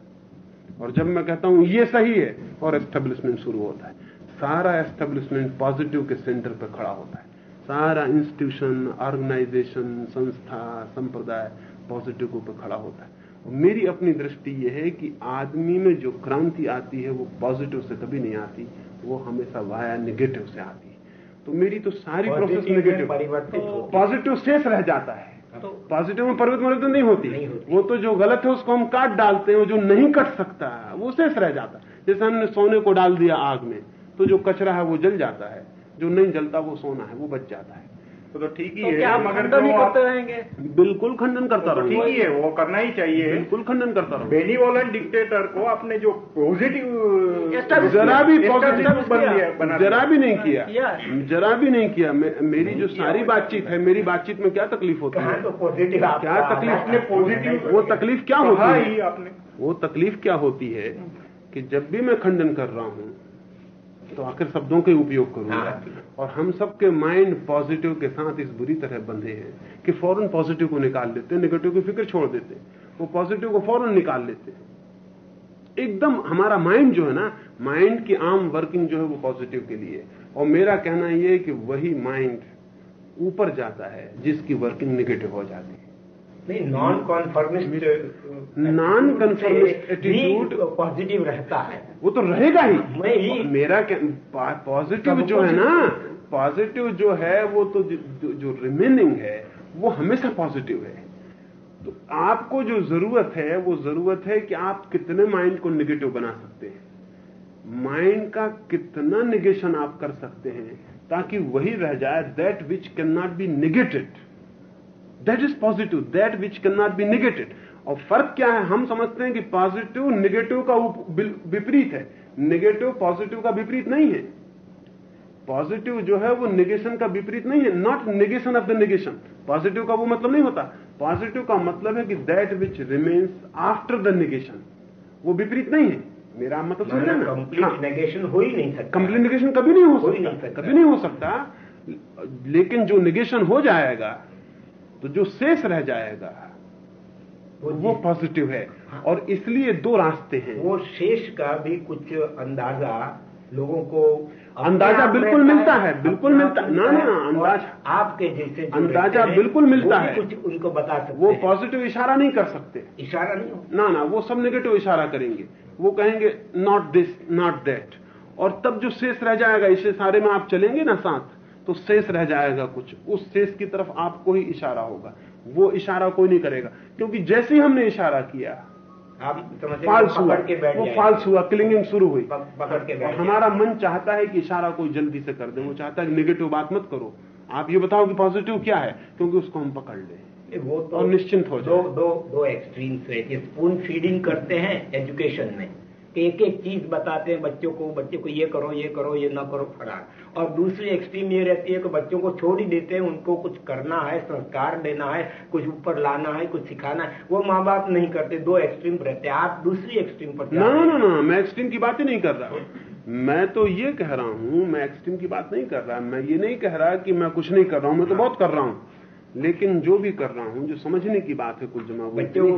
और जब मैं कहता हूँ ये सही है और एस्टेब्लिशमेंट शुरू होता है। सारा एस्टेब्लिशमेंट पॉजिटिव के सेंटर पर खड़ा होता है। सारा इंस्टीट्यूशन ऑर्गेनाइजेशन संस्था संप्रदाय पॉजिटिव के ऊपर खड़ा होता है। और मेरी अपनी दृष्टि यह है कि आदमी में जो क्रांति आती है वो पॉजिटिव से कभी नहीं आती वो हमेशा वाया निगेटिव से आती है। तो मेरी तो सारी प्रोसेस निगेटिव परिवर्तित पॉजिटिव शेष रह जाता है। तो पॉजिटिव में परिवर्तन परिवर्तन नहीं होती। नहीं होती। वो तो जो गलत है उसको हम काट डालते हैं जो नहीं कट सकता वो शेष रह जाता है। जैसे हमने सोने को डाल दिया आग में। तो जो कचरा है वो जल जाता है जो नहीं जलता वो सोना है वो बच जाता है। तो, तो ठीक ही तो है क्या मगर ही करते रहेंगे? बिल्कुल खंडन करता तो ठीक ही है वो करना ही चाहिए। बिल्कुल खंडन करता रहूँगा। बेनीवोलेंट डिक्टेटर को अपने जो पॉजिटिव जरा भी पॉजिटिव बन दिया जरा भी नहीं किया। जरा भी नहीं किया। मेरी जो सारी बातचीत है मेरी बातचीत में क्या तकलीफ़ होती है? तो पॉजिटिव क्या तकलीफ़ पॉजिटिव वो तकलीफ़ क्या होती है? वो तकलीफ़ क्या होती है कि जब भी मैं खंडन कर रहा हूँ तो आखिर शब्दों के उपयोग करूँगा। हाँ। और हम सबके माइंड पॉजिटिव के साथ इस बुरी तरह बंधे हैं कि फ़ौरन पॉजिटिव को निकाल लेते हैं निगेटिव की फ़िक्र छोड़ देते हैं। वो पॉजिटिव को फ़ौरन निकाल लेते हैं। एकदम हमारा माइंड जो है ना माइंड की आम वर्किंग जो है वो पॉजिटिव के लिए और मेरा कहना यह है कि वही माइंड ऊपर जाता है जिसकी वर्किंग निगेटिव हो जाती है। नहीं नॉन कॉन्फर्मिस्ट Non-conformist attitude- पॉजिटिव रहता है। वो तो रहेगा ही। मैं ही- मेरा पॉजिटिव जो है ना पॉजिटिव जो है वो तो जो, जो रिमेनिंग है वो हमेशा पॉजिटिव है। तो आपको जो ज़रूरत है वो ज़रूरत है कि आप कितने माइंड को निगेटिव बना सकते हैं। माइंड का कितना निगेशन आप कर सकते हैं ताकि वही रह जाए that which cannot be negated that is positive that which cannot be negated और फ़र्क क्या है हम समझते हैं कि पॉजिटिव निगेटिव का विपरीत है निगेटिव पॉजिटिव का विपरीत नहीं है पॉजिटिव जो है वो निगेशन का विपरीत नहीं है not negation of the negation positive का वो मतलब नहीं होता पॉजिटिव का मतलब है कि that which remains after the negation वो विपरीत नहीं है मेरा मतलब समझे ना कंप्लीट। नेगेशन हो ही नहीं सकता कंप्लीट निगेशन कभी नहीं हो सकता। कभी नहीं हो सकता लेकिन जो निगेशन हो जाएगा तो जो शेष रह जाएगा वो वो पॉजिटिव है। और इसलिए दो रास्ते हैं। वो शेष का भी कुछ अंदाज़ा लोगों को अंदाज़ा बिल्कुल मिलता है, बिल्कुल मिलता- आप ना, ना, अंदाजा- आपके जैसे अंदाज़ा बिल्कुल मिलता है। कुछ उनको बता सकते वो पॉजिटिव इशारा नहीं कर सकते। इशारा नहीं ना ना वो सब नेगेटिव इशारा करेंगे। वो कहेंगे नॉट दिस नॉट दैट और तब जो शेष रह जाएगा इस इशारे में आप चलेंगे ना साथ? तो शेष रह जाएगा कुछ। उस शेष की तरफ़ आपको ही इशारा होगा। वो इशारा कोई नहीं करेगा। क्योंकि जैसे ही हमने इशारा किया आप फाल्स हुआ। के बैठ वो फाल्स हुआ क्लिंगिंग शुरू हुई। पकड़ के बैठ हमारा मन चाहता है कि इशारा कोई जल्दी से कर दे। वो चाहता है कि नेगेटिव बात मत करो। आप ये बताओ कि पॉजिटिव क्या है? क्योंकि उसको हम पकड़ लें। वो तो और निश्चिंत हो दो जाए। दो दो एक्सट्रीम्स है। कि स्पून फीडिंग करते हैं एजुकेशन में। एक एक चीज़ बताते हैं बच्चों को बच्चे को ये करो ये करो ये ना करो फलान और दूसरी एक्सट्रीम ये रहती है कि बच्चों को छोड़ ही देते हैं उनको कुछ करना है संस्कार देना है कुछ ऊपर लाना है कुछ सिखाना है। वो माँ बाप नहीं करते दो एक्सट्रीम रहते हैं। आप दूसरी एक्सट्रीम पर ना ना ना मैं एक्सट्रीम की बात ही नहीं कर रहा। हूँ मैं तो ये कह रहा हूँ मैं एक्सट्रीम की बात नहीं कर रहा। मैं ये नहीं कह रहा कि मैं कुछ नहीं कर रहा हूँ मैं तो बहुत कर रहा हूँ। लेकिन जो भी कर रहा हूँ जो समझने की बात है कुछ जमा बच्चों को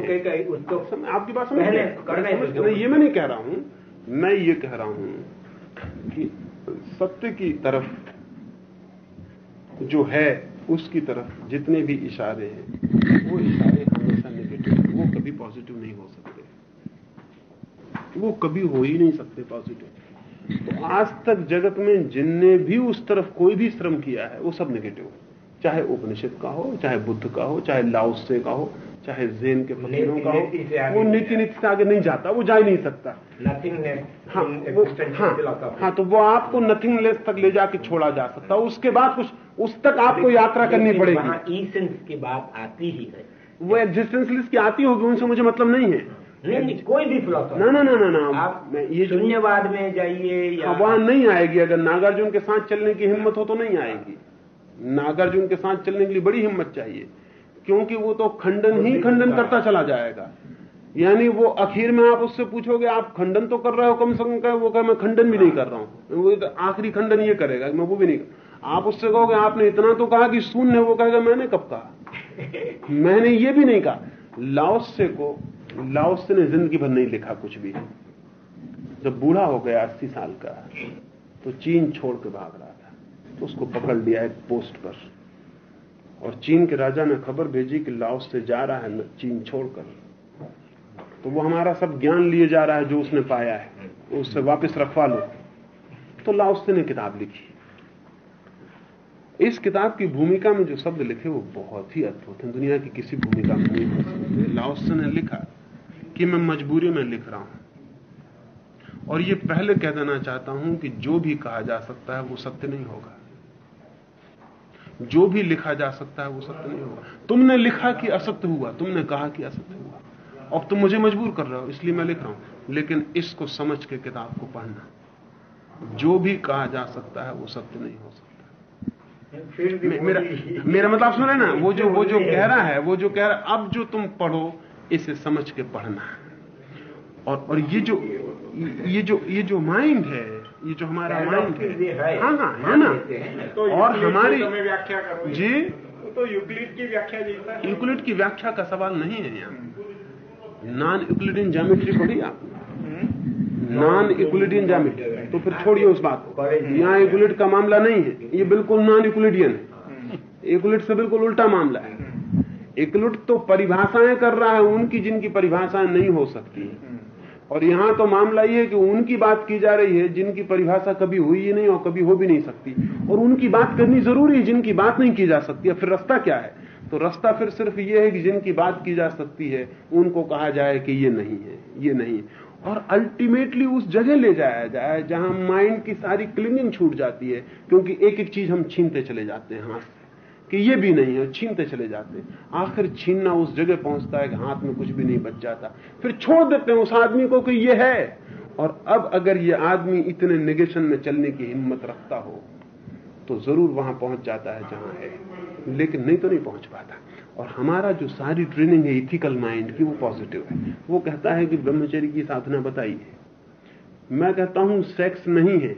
उसको सम- आपकी बात समझ ये मैं नहीं कह रहा हूँ। मैं ये कह रहा हूँ कि सत्य की तरफ़ जो है, उसकी तरफ़ जितने भी इशारे हैं, वो इशारे हमेशा नेगेटिव वो कभी पॉजिटिव नहीं हो सकते। वो कभी हो ही नहीं सकते पॉजिटिव तो आज तक जगत में जिनने भी उस तरफ़ कोई भी श्रम किया है, वो सब नेगेटिव चाहे उपनिषद का हो, चाहे बुद्ध का हो, चाहे लाओसे का हो चाहे जेन के फकीरों का हो वो नीति नीति से आगे नहीं जाता वो जा ही नहीं सकता। नथिंगनेस हाँ वो हाँ, हाँ। तो वो आपको नथिंगलेस तक ले जाके छोड़ा जा सकता है। उसके बाद कुछ उस तक आपको यात्रा करनी पड़ेगी। वहाँ ईसेंस की बात आती ही है वो एग्जिस्टेंसलिस्ट की आती होगी उनसे मुझे मतलब नहीं है। नहीं नहीं कोई भी फिलोसफर ना ना ना ना ना आप ये शून्यवाद में जाइए या हाँ, वहाँ नहीं आएगी। अगर नागार्जुन के साथ चलने की हिम्मत हो तो नहीं आएगी। नागार्जुन के साथ चलने के लिए बड़ी हिम्मत चाहिए। क्योंकि वो तो खंडन ही खंडन करता चला जाएगा। यानी वो आखिर में आप उससे पूछोगे आप खंडन तो कर रहे हो कम से कम? कहे वो कहे मैं खंडन भी नहीं कर रहा हूँ। वो तो आखिरी खंडन ये करेगा मैं वो भी नहीं आप उससे कहोगे आपने इतना तो कहा कि शून्य वो कहेगा मैंने कब कहा? [LAUGHS] मैंने ये भी नहीं कहा। लाओसे को लाओसे ने ज़िंदगी भर नहीं लिखा कुछ भी। जब बूढ़ा हो गया अस्सी साल का तो चीन छोड़ के भाग रहा था। तो उसको पकड़ लिया एक पोस्ट पर। और चीन के राजा ने खबर भेजी कि लाओस से जा रहा है चीन छोड़कर। तो वो हमारा सब ज्ञान लिए जा रहा है जो उसने पाया है। उससे वापस रखवा लो। तो लाओसे ने किताब लिखी। इस किताब की भूमिका में जो शब्द लिखे, वो बहुत ही अद्भुत हैं। दुनिया की किसी भूमिका में नहीं हो सकते। ने लिखा कि मैं मजबूरी में लिख रहा हूँ। और ये पहले कह देना चाहता हूँ कि जो भी कहा जा सकता है, वो सत्य नहीं होगा। जो भी लिखा जा सकता है वो सत्य नहीं होगा। तुमने लिखा कि असत्य हुआ तुमने कहा कि असत्य हुआ। अब तुम मुझे मजबूर कर रहे हो इसलिए मैं लिख रहा हूँ। लेकिन इसको समझ के किताब को पढ़ना। जो भी कहा जा सकता है वो सत्य नहीं हो सकता। मेरा मेरा मतलब सुन रहे ना वो जो वो जो कह रहा है वो जो कह रहा है अब जो तुम पढ़ो इसे समझ के पढ़ना और और ये जो ये जो ये जो माइंड है ये जो हमारा माइंड है। हाँ। हाँ है ना? तो और हमारी की व्याख्या करो जी? तो यूक्लिड की व्याख्या है। यूक्लिड की व्याख्या का सवाल नहीं है यहाँ। नॉन यूक्लिडियन ज्योमेट्री पढ़ी आप? नॉन यूक्लिडियन ज्योमेट्री तो फिर छोड़िए उस बात को। यहाँ यूक्लिड का मामला नहीं है। ये बिल्कुल नॉन यूक्लिडियन है यूक्लिड से बिल्कुल उल्टा मामला है। यूक्लिड तो परिभाषाएँ कर रहा है उनकी जिनकी परिभाषाएँ नहीं हो सकती। और यहाँ तो मामला यह है कि उनकी बात की जा रही है, जिनकी परिभाषा कभी हुई ही नहीं और कभी हो भी नहीं सकती। और उनकी बात करनी ज़रूरी है, जिनकी बात नहीं की जा सकती। फिर रास्ता क्या है? तो रास्ता फिर सिर्फ़ ये है कि जिनकी बात की जा सकती है, उनको कहा जाए कि ये नहीं है, ये नहीं है। और अल्टीमेटली उस जगह ले जाया जाए जहाँ माइंड की सारी क्लिंगिंग छूट जाती है, क्योंकि एक एक चीज़ हम छीनते चले जाते हैं हाथ से। कि ये भी नहीं है, छीनते चले जाते आखिर छीनना उस जगह पहुँचता है कि हाथ में कुछ भी नहीं बच जाता। फिर छोड़ देते हैं उस आदमी को कि ये है। और अब अगर ये आदमी इतने निगेशन में चलने की हिम्मत रखता हो तो ज़रूर वहाँ पहुँच जाता है जहाँ है। लेकिन नहीं तो नहीं पहुँच पाता। और हमारा जो सारी ट्रेनिंग है इथिकल माइंड की, वो पॉजिटिव है। वो कहता है कि ब्रह्मचर्य की साधना बताइए। मैं कहता हूँ सेक्स नहीं है,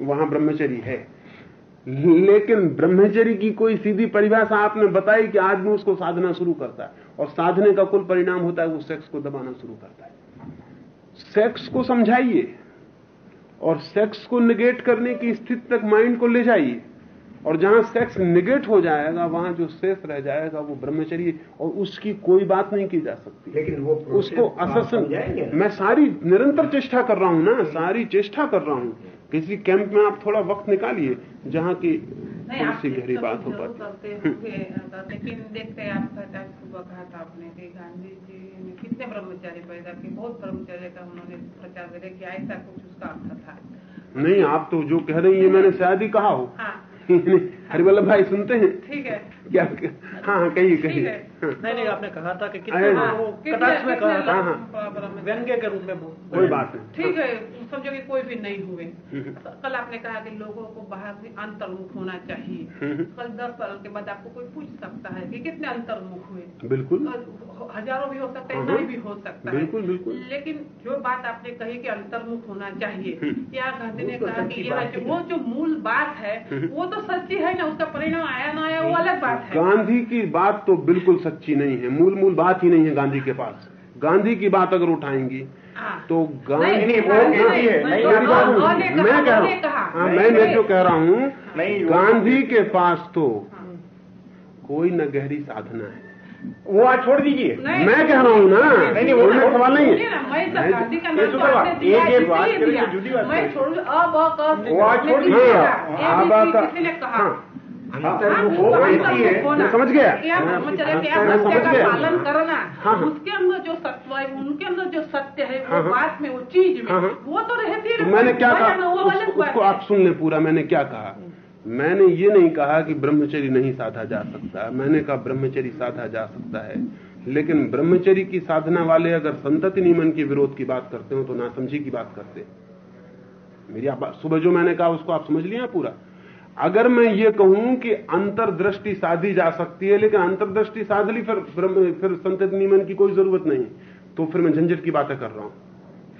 वहाँ ब्रह्मचर्य है। लेकिन ब्रह्मचर्य की कोई सीधी परिभाषा आपने बताई कि आदमी उसको साधना शुरू करता है और साधने का कुल परिणाम होता है वो सेक्स को दबाना शुरू करता है। सेक्स को समझाइए और सेक्स को निगेट करने की स्थिति तक माइंड को ले जाइए और जहाँ सेक्स निगेट हो जाएगा वहाँ जो शेष रह जाएगा वो ब्रह्मचर्य और उसकी कोई बात नहीं की जा सकती। लेकिन वो उसको असर मैं सारी निरंतर चेष्टा कर रहा हूँ ना सारी चेष्टा कर रहा हूँ। किसी कैंप में आप थोड़ा वक्त निकालिए जहाँ की थोड़ी सी गहरी बात हो पाती। तो लेकिन देखते हैं आपका सुबह कहा था आपने कि गांधी जी ने कितने ब्रह्मचारी पैदा किए बहुत ब्रह्मचर्य का उन्होंने प्रचार करे कि ऐसा कुछ उसका अर्थ था। नहीं आप तो जो कह रही हैं मैंने शायद ही कहा हो। हाँ। [LAUGHS] हरिवल्लभ भाई सुनते हैं? ठीक है। क्या हाँ हाँ कहिए कहिए है। हाँ, नहीं नहीं आपने कहा था कि कितने हाँ, वो कटाक्ष में कहा था हाँ, हाँ। व्यंग्य के रूप में वो कोई बात नहीं ठीक है समझो कि कोई भी नहीं हुए हम्म। कल आपने कहा कि लोगों को बाहर से अंतर्मुख होना चाहिए हम्म। कल दस साल के बाद आपको कोई पूछ सकता है कि कितने अंतर्मुख हुए बिल्कुल हज़ारों भी हो सकते हैं हाँ, नहीं भी हो सकता है बिल्कुल, बिल्कुल। लेकिन जो बात आपने कही कि अंतर्मुख होना चाहिए। या गांधी ने कहा कि यह है। वो जो मूल बात है हम्म। वो तो सच्ची है ना उसका परिणाम आया ना आया वो अलग बात है गांधी की बात तो बिल्कुल सच्ची नहीं है मूल मूल बात ही नहीं है गांधी के पास। गांधी की बात अगर उठाएँगी हाँ। तो गांधी वो कहती है, मैं कह रहा। हूँ हाँ मैं मैं जो कह रहा हूँ गांधी के पास तो कोई न गहरी साधना है। वो आज छोड़ दीजिए। मैं कह रहा हूँ ना नहीं, नहीं, वो सवाल नहीं है। ना, मैं सब मैं- गांधी का ये नाम तो एक- एक बात वो आज छोड़ दीजिए। हाँ, का- किसी ने कहा हाँ, अंतर हाँ, वो तो है, समझ गया। समझ गया। पालन करना हाँ, हाँ। उसके अंदर जो सत्व है उनके अंदर जो सत्य है हाँ, वो हाँ। बात में वो चीज़ में हाँ, हाँ। वो तो रहती तो है मैंने क्या कहा वो उसको आप सुन ले पूरा मैंने क्या कहा मैंने ये नहीं कहा कि ब्रह्मचर्य नहीं साधा जा सकता मैंने कहा ब्रह्मचर्य साधा जा सकता है लेकिन ब्रह्मचर्य की साधना वाले अगर संतति नियमन के विरोध की बात करते हो तो नासमझी की बात करते मेरी आप सुबह जो मैंने कहा उसको आप समझ लिया पूरा अगर मैं ये कहूँ कि अंतर्दृष्टि साधी जा सकती है, लेकिन अंतर्दृष्टि साध ली, फिर फिर संत नियमन की कोई ज़रूरत नहीं तो फिर मैं झंझट की बातें कर रहा हूँ।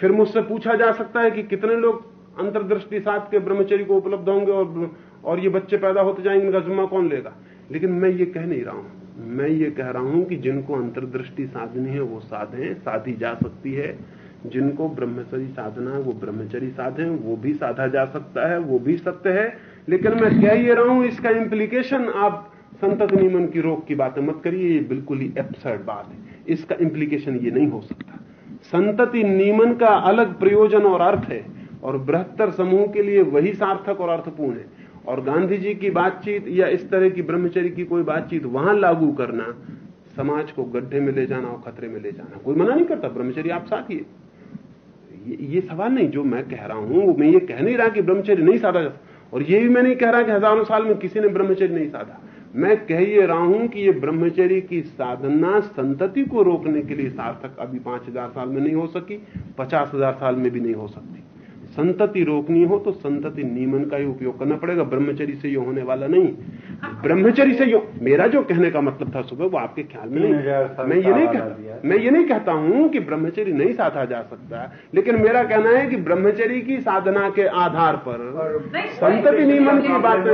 फिर मुझसे पूछा जा सकता है कि कितने लोग अंतर्दृष्टि साध के ब्रह्मचर्य को उपलब्ध होंगे और और ये बच्चे पैदा होते जाएँगे, इनका जुम्मा कौन लेगा? लेकिन मैं ये कह नहीं रहा हूँ। मैं ये कह रहा हूँ कि जिनको अंतर्दृष्टि साधनी है, वो साधे, साधी जा सकती है। जिनको ब्रह्मचरी साधना है, वो ब्रह्मचरी साधे वो भी साधा जा सकता है, वो भी सत्य है। लेकिन मैं कह ये रहा हूँ इसका इंप्लीकेशन आप संतत नियमन की रोक की बातें मत करिए ये बिल्कुल ही एब्सर्ड बात है। इसका इंप्लीकेशन ये नहीं हो सकता। संतति नियमन का अलग प्रयोजन और अर्थ है और बृहत्तर समूह के लिए वही सार्थक और अर्थपूर्ण है। और गांधी जी की बातचीत या इस तरह की ब्रह्मचर्य की कोई बातचीत वहाँ लागू करना समाज को गड्ढे में ले जाना और खतरे में ले जाना कोई मना नहीं करता ब्रह्मचर्य आप साथ ही ये, ये सवाल नहीं जो मैं कह रहा हूँ मैं ये कह नहीं रहा कि ब्रह्मचर्य नहीं साधा जा और ये भी मैं नहीं कह रहा कि हज़ारों साल में किसी ने ब्रह्मचर्य नहीं साधा। मैं कह ये रहा हूँ कि ये ब्रह्मचर्य की साधना संतति को रोकने के लिए सार्थक अभी पाँच हज़ार साल में नहीं हो सकी, पचास हज़ार साल में भी नहीं हो सकती। संतति रोकनी हो तो संतति नियमन का ही उपयोग करना पड़ेगा। ब्रह्मचरी से यो होने वाला नहीं। ब्रह्मचरी से यो मेरा जो कहने का मतलब था सुबह वो आपके ख्याल में नहीं मैं ये नहीं कहता मैं ये नहीं कहता हूँ कि ब्रह्मचरी नहीं साधा जा सकता लेकिन मेरा कहना है कि ब्रह्मचरी की साधना के आधार पर संतति नियमन की बात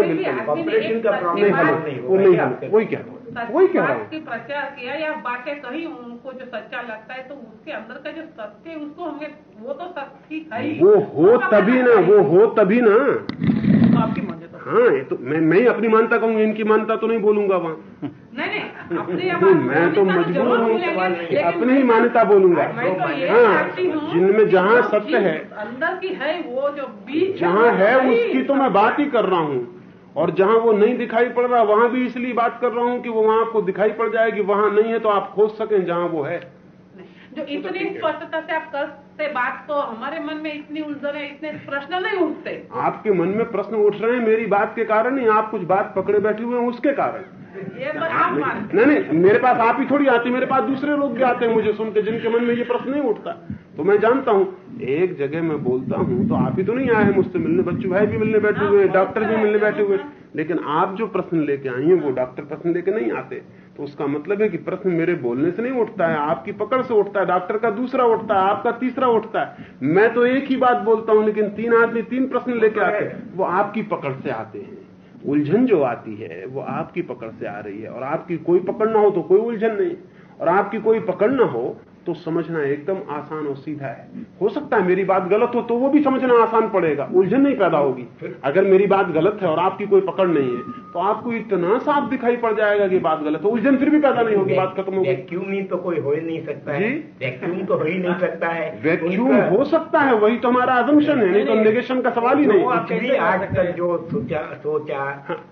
ऑपरेशन का नहीं वो नहीं वही कहता वही कह रहा हूँ। की प्रचार किया या बातें कही उनको जो सच्चा लगता है तो उसके अंदर का जो सत्य है उसको हमें वो तो सत्य है वो हो तभी ना वो हो तभी ना। आपकी मान्यता हाँ ये तो मैं मैं ही अपनी मानता कहूँगा इनकी मानता तो नहीं बोलूँगा वहाँ। नहीं नहीं [LAUGHS] अपने तो मैं तो मजबूर हूँ। अपनी ही मान्यता बोलूँगा। मैं तो ये हाँ जिनमें जहाँ सत्य है। अंदर की है वो जो बीच जहाँ है उसकी तो मैं बात ही कर रहा हूँ। और जहाँ वो नहीं दिखाई पड़ रहा वहाँ भी इसलिए बात कर रहा हूँ कि वो वहाँ आपको दिखाई पड़ जाएगी वहाँ नहीं है तो आप खोज सकें जहाँ वो है। जो इतनी स्पष्टता से आप कर से बात तो हमारे मन में इतनी उलझन है इतने प्रश्न नहीं उठते। आपके मन में प्रश्न उठ रहे हैं मेरी बात के कारण ही आप कुछ बात पकड़े बैठे हुए हैं उसके कारण। नहीं नहीं मेरे पास आप ही थोड़ी आती मेरे पास दूसरे लोग भी आते हैं मुझे सुन के जिनके मन में ये प्रश्न नहीं उठता। तो मैं जानता हूँ एक जगह मैं बोलता हूँ तो आप ही तो नहीं आए हैं मुझसे मिलने बच्चू भाई भी मिलने बैठे हुए डॉक्टर भी मिलने बैठे हुए। लेकिन आप जो प्रश्न लेके आई हैं वो डॉक्टर प्रश्न लेके नहीं आते। तो उसका मतलब है कि प्रश्न मेरे बोलने से नहीं उठता है आपकी पकड़ से उठता है डॉक्टर का दूसरा उठता है आपका तीसरा उठता है। मैं तो एक ही बात बोलता हूँ लेकिन तीन आदमी तीन प्रश्न लेके आते हैं वो आपकी पकड़ से आते हैं। उलझन जो आती है, वो आपकी पकड़ से आ रही है। और आपकी कोई पकड़ ना हो तो कोई उलझन नहीं। और आपकी कोई पकड़ ना हो तो समझना एकदम आसान और सीधा है। हो सकता है मेरी बात गलत हो तो वो भी समझना आसान पड़ेगा। उलझन नहीं पैदा होगी। अगर मेरी बात गलत है और आपकी कोई पकड़ नहीं है तो आपको इतना साफ़ दिखाई पड़ जाएगा कि बात गलत है। उलझन फिर भी पैदा नहीं होगी बात खत्म होगी। वैक्यूम ही तो कोई हो ही नहीं सकता है। जी? वैक्यूम तो हो ही नहीं सकता है। वैक्यूम हो सकता है वही तो हमारा अजम्पन है नहीं तो निगेशन का सवाल ही नहीं। कुछ भी आज तक जो सोचा सोचा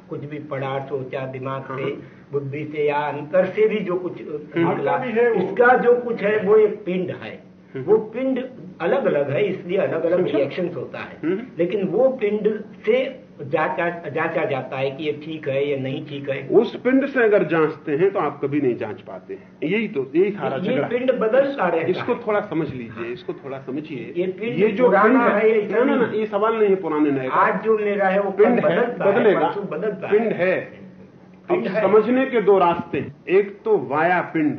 कुछ भी पढ़ा सोचा दिमाग से बुद्धि से या अंतर से भी जो कुछ निकला भी है इसका जो कुछ है वो एक पिंड है। वो पिंड अलग अलग है इसलिए अलग अलग? रिएक्शन होता है। हम्म। लेकिन वो पिंड से जांचा जांचा जाता है कि ये ठीक है ये नहीं ठीक है। उस पिंड से अगर जांचते हैं तो आप कभी नहीं जाँच पाते। हैं यही तो यही सारा ये झगड़ा। है। पिंड बदलता रहता इसको थोड़ा समझ लीजिए इसको थोड़ा समझिए। ये पिंड ये जो पुराना है, है ऐसा ना ना ये सवाल नहीं है पुराने नए आज जो मेरा है वो पिंड कल बदलता है बदलेगा। बदलता पिंड है। पिंड अब है। समझने के दो रास्ते। एक तो वाया पिंड।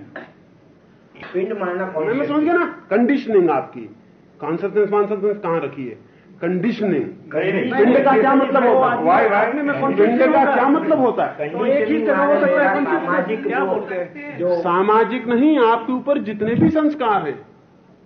पिंड मानना कौन मैं मैं समझ गया ना? कंडीशनिंग आपकी। कॉन्सियसनेस कॉन्सियसनेस कहाँ रखी है? कंडीशनिंग पिंड का क्या मतलब होता? है वाई वाई में मैं पिंड का क्या मतलब होता है? तो एक ही तरह हो सकता है, सामाजिक नहीं आपके ऊपर जितने भी संस्कार हैं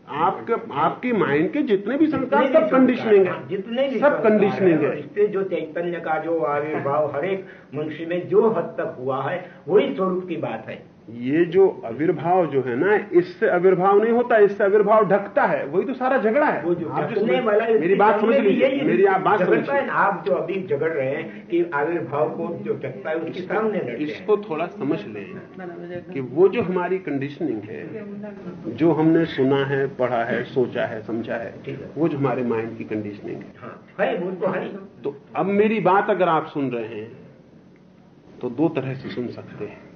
आपके आपकी माइंड के जितने भी संस्कार सब कंडीशनिंग है। जितने भी सब कंडीशनिंग है इससे जो चैतन्य का जो आविर्भाव हर एक मनुष्य में जो हद तक हुआ है वही स्वरूप की बात है। ये जो आविर्भाव जो है ना इससे आविर्भाव नहीं होता इससे आविर्भाव ढकता है। वही तो सारा झगड़ा है। वो जो आप जो समझ- मेरी बात समझ लीजिए मेरी आप बात है आप जो अभी झगड़ रहे हैं कि आविर्भाव को जो ढकता है उसके सामने इसको थोड़ा समझ लें कि वो जो हमारी कंडीशनिंग है जो हमने सुना है पढ़ा है सोचा है समझा है वो जो हमारे माइंड की कंडीशनिंग है। हाँ तो ही। तो अब मेरी बात अगर आप सुन रहे हैं तो दो तरह से सुन सकते हैं।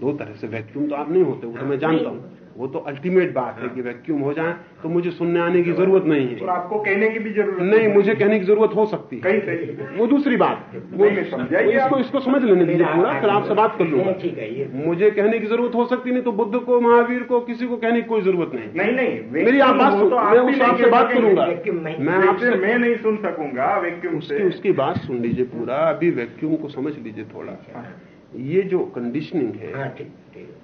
दो तरह से वैक्यूम तो आप नहीं होते वो तो मैं जानता हूँ। वो तो अल्टीमेट बात है कि वैक्यूम हो जाए तो मुझे सुनने आने की ज़रूरत नहीं है। और आपको कहने की भी ज़रूरत नहीं नहीं। मुझे कहने की ज़रूरत हो सकती है। वो दूसरी बात वो इसको इसको समझ लेने दीजिए पूरा फिर आपसे बात कर लूँगा। ठीक है मुझे कहने की ज़रूरत हो सकती नहीं तो बुद्ध को महावीर को किसी को कहने की कोई ज़रूरत नहीं। नहीं नहीं मेरी आप बात तो मैं उस आपसे बात करूँगा। मैं आपसे मैं नहीं सुन सकूँगा वैक्यूम उसकी उसकी बात सुन लीजिए पूरा अभी वैक्यूम को समझ लीजिए थोड़ा। ये जो कंडीशनिंग है हाँ ठीक ठीक।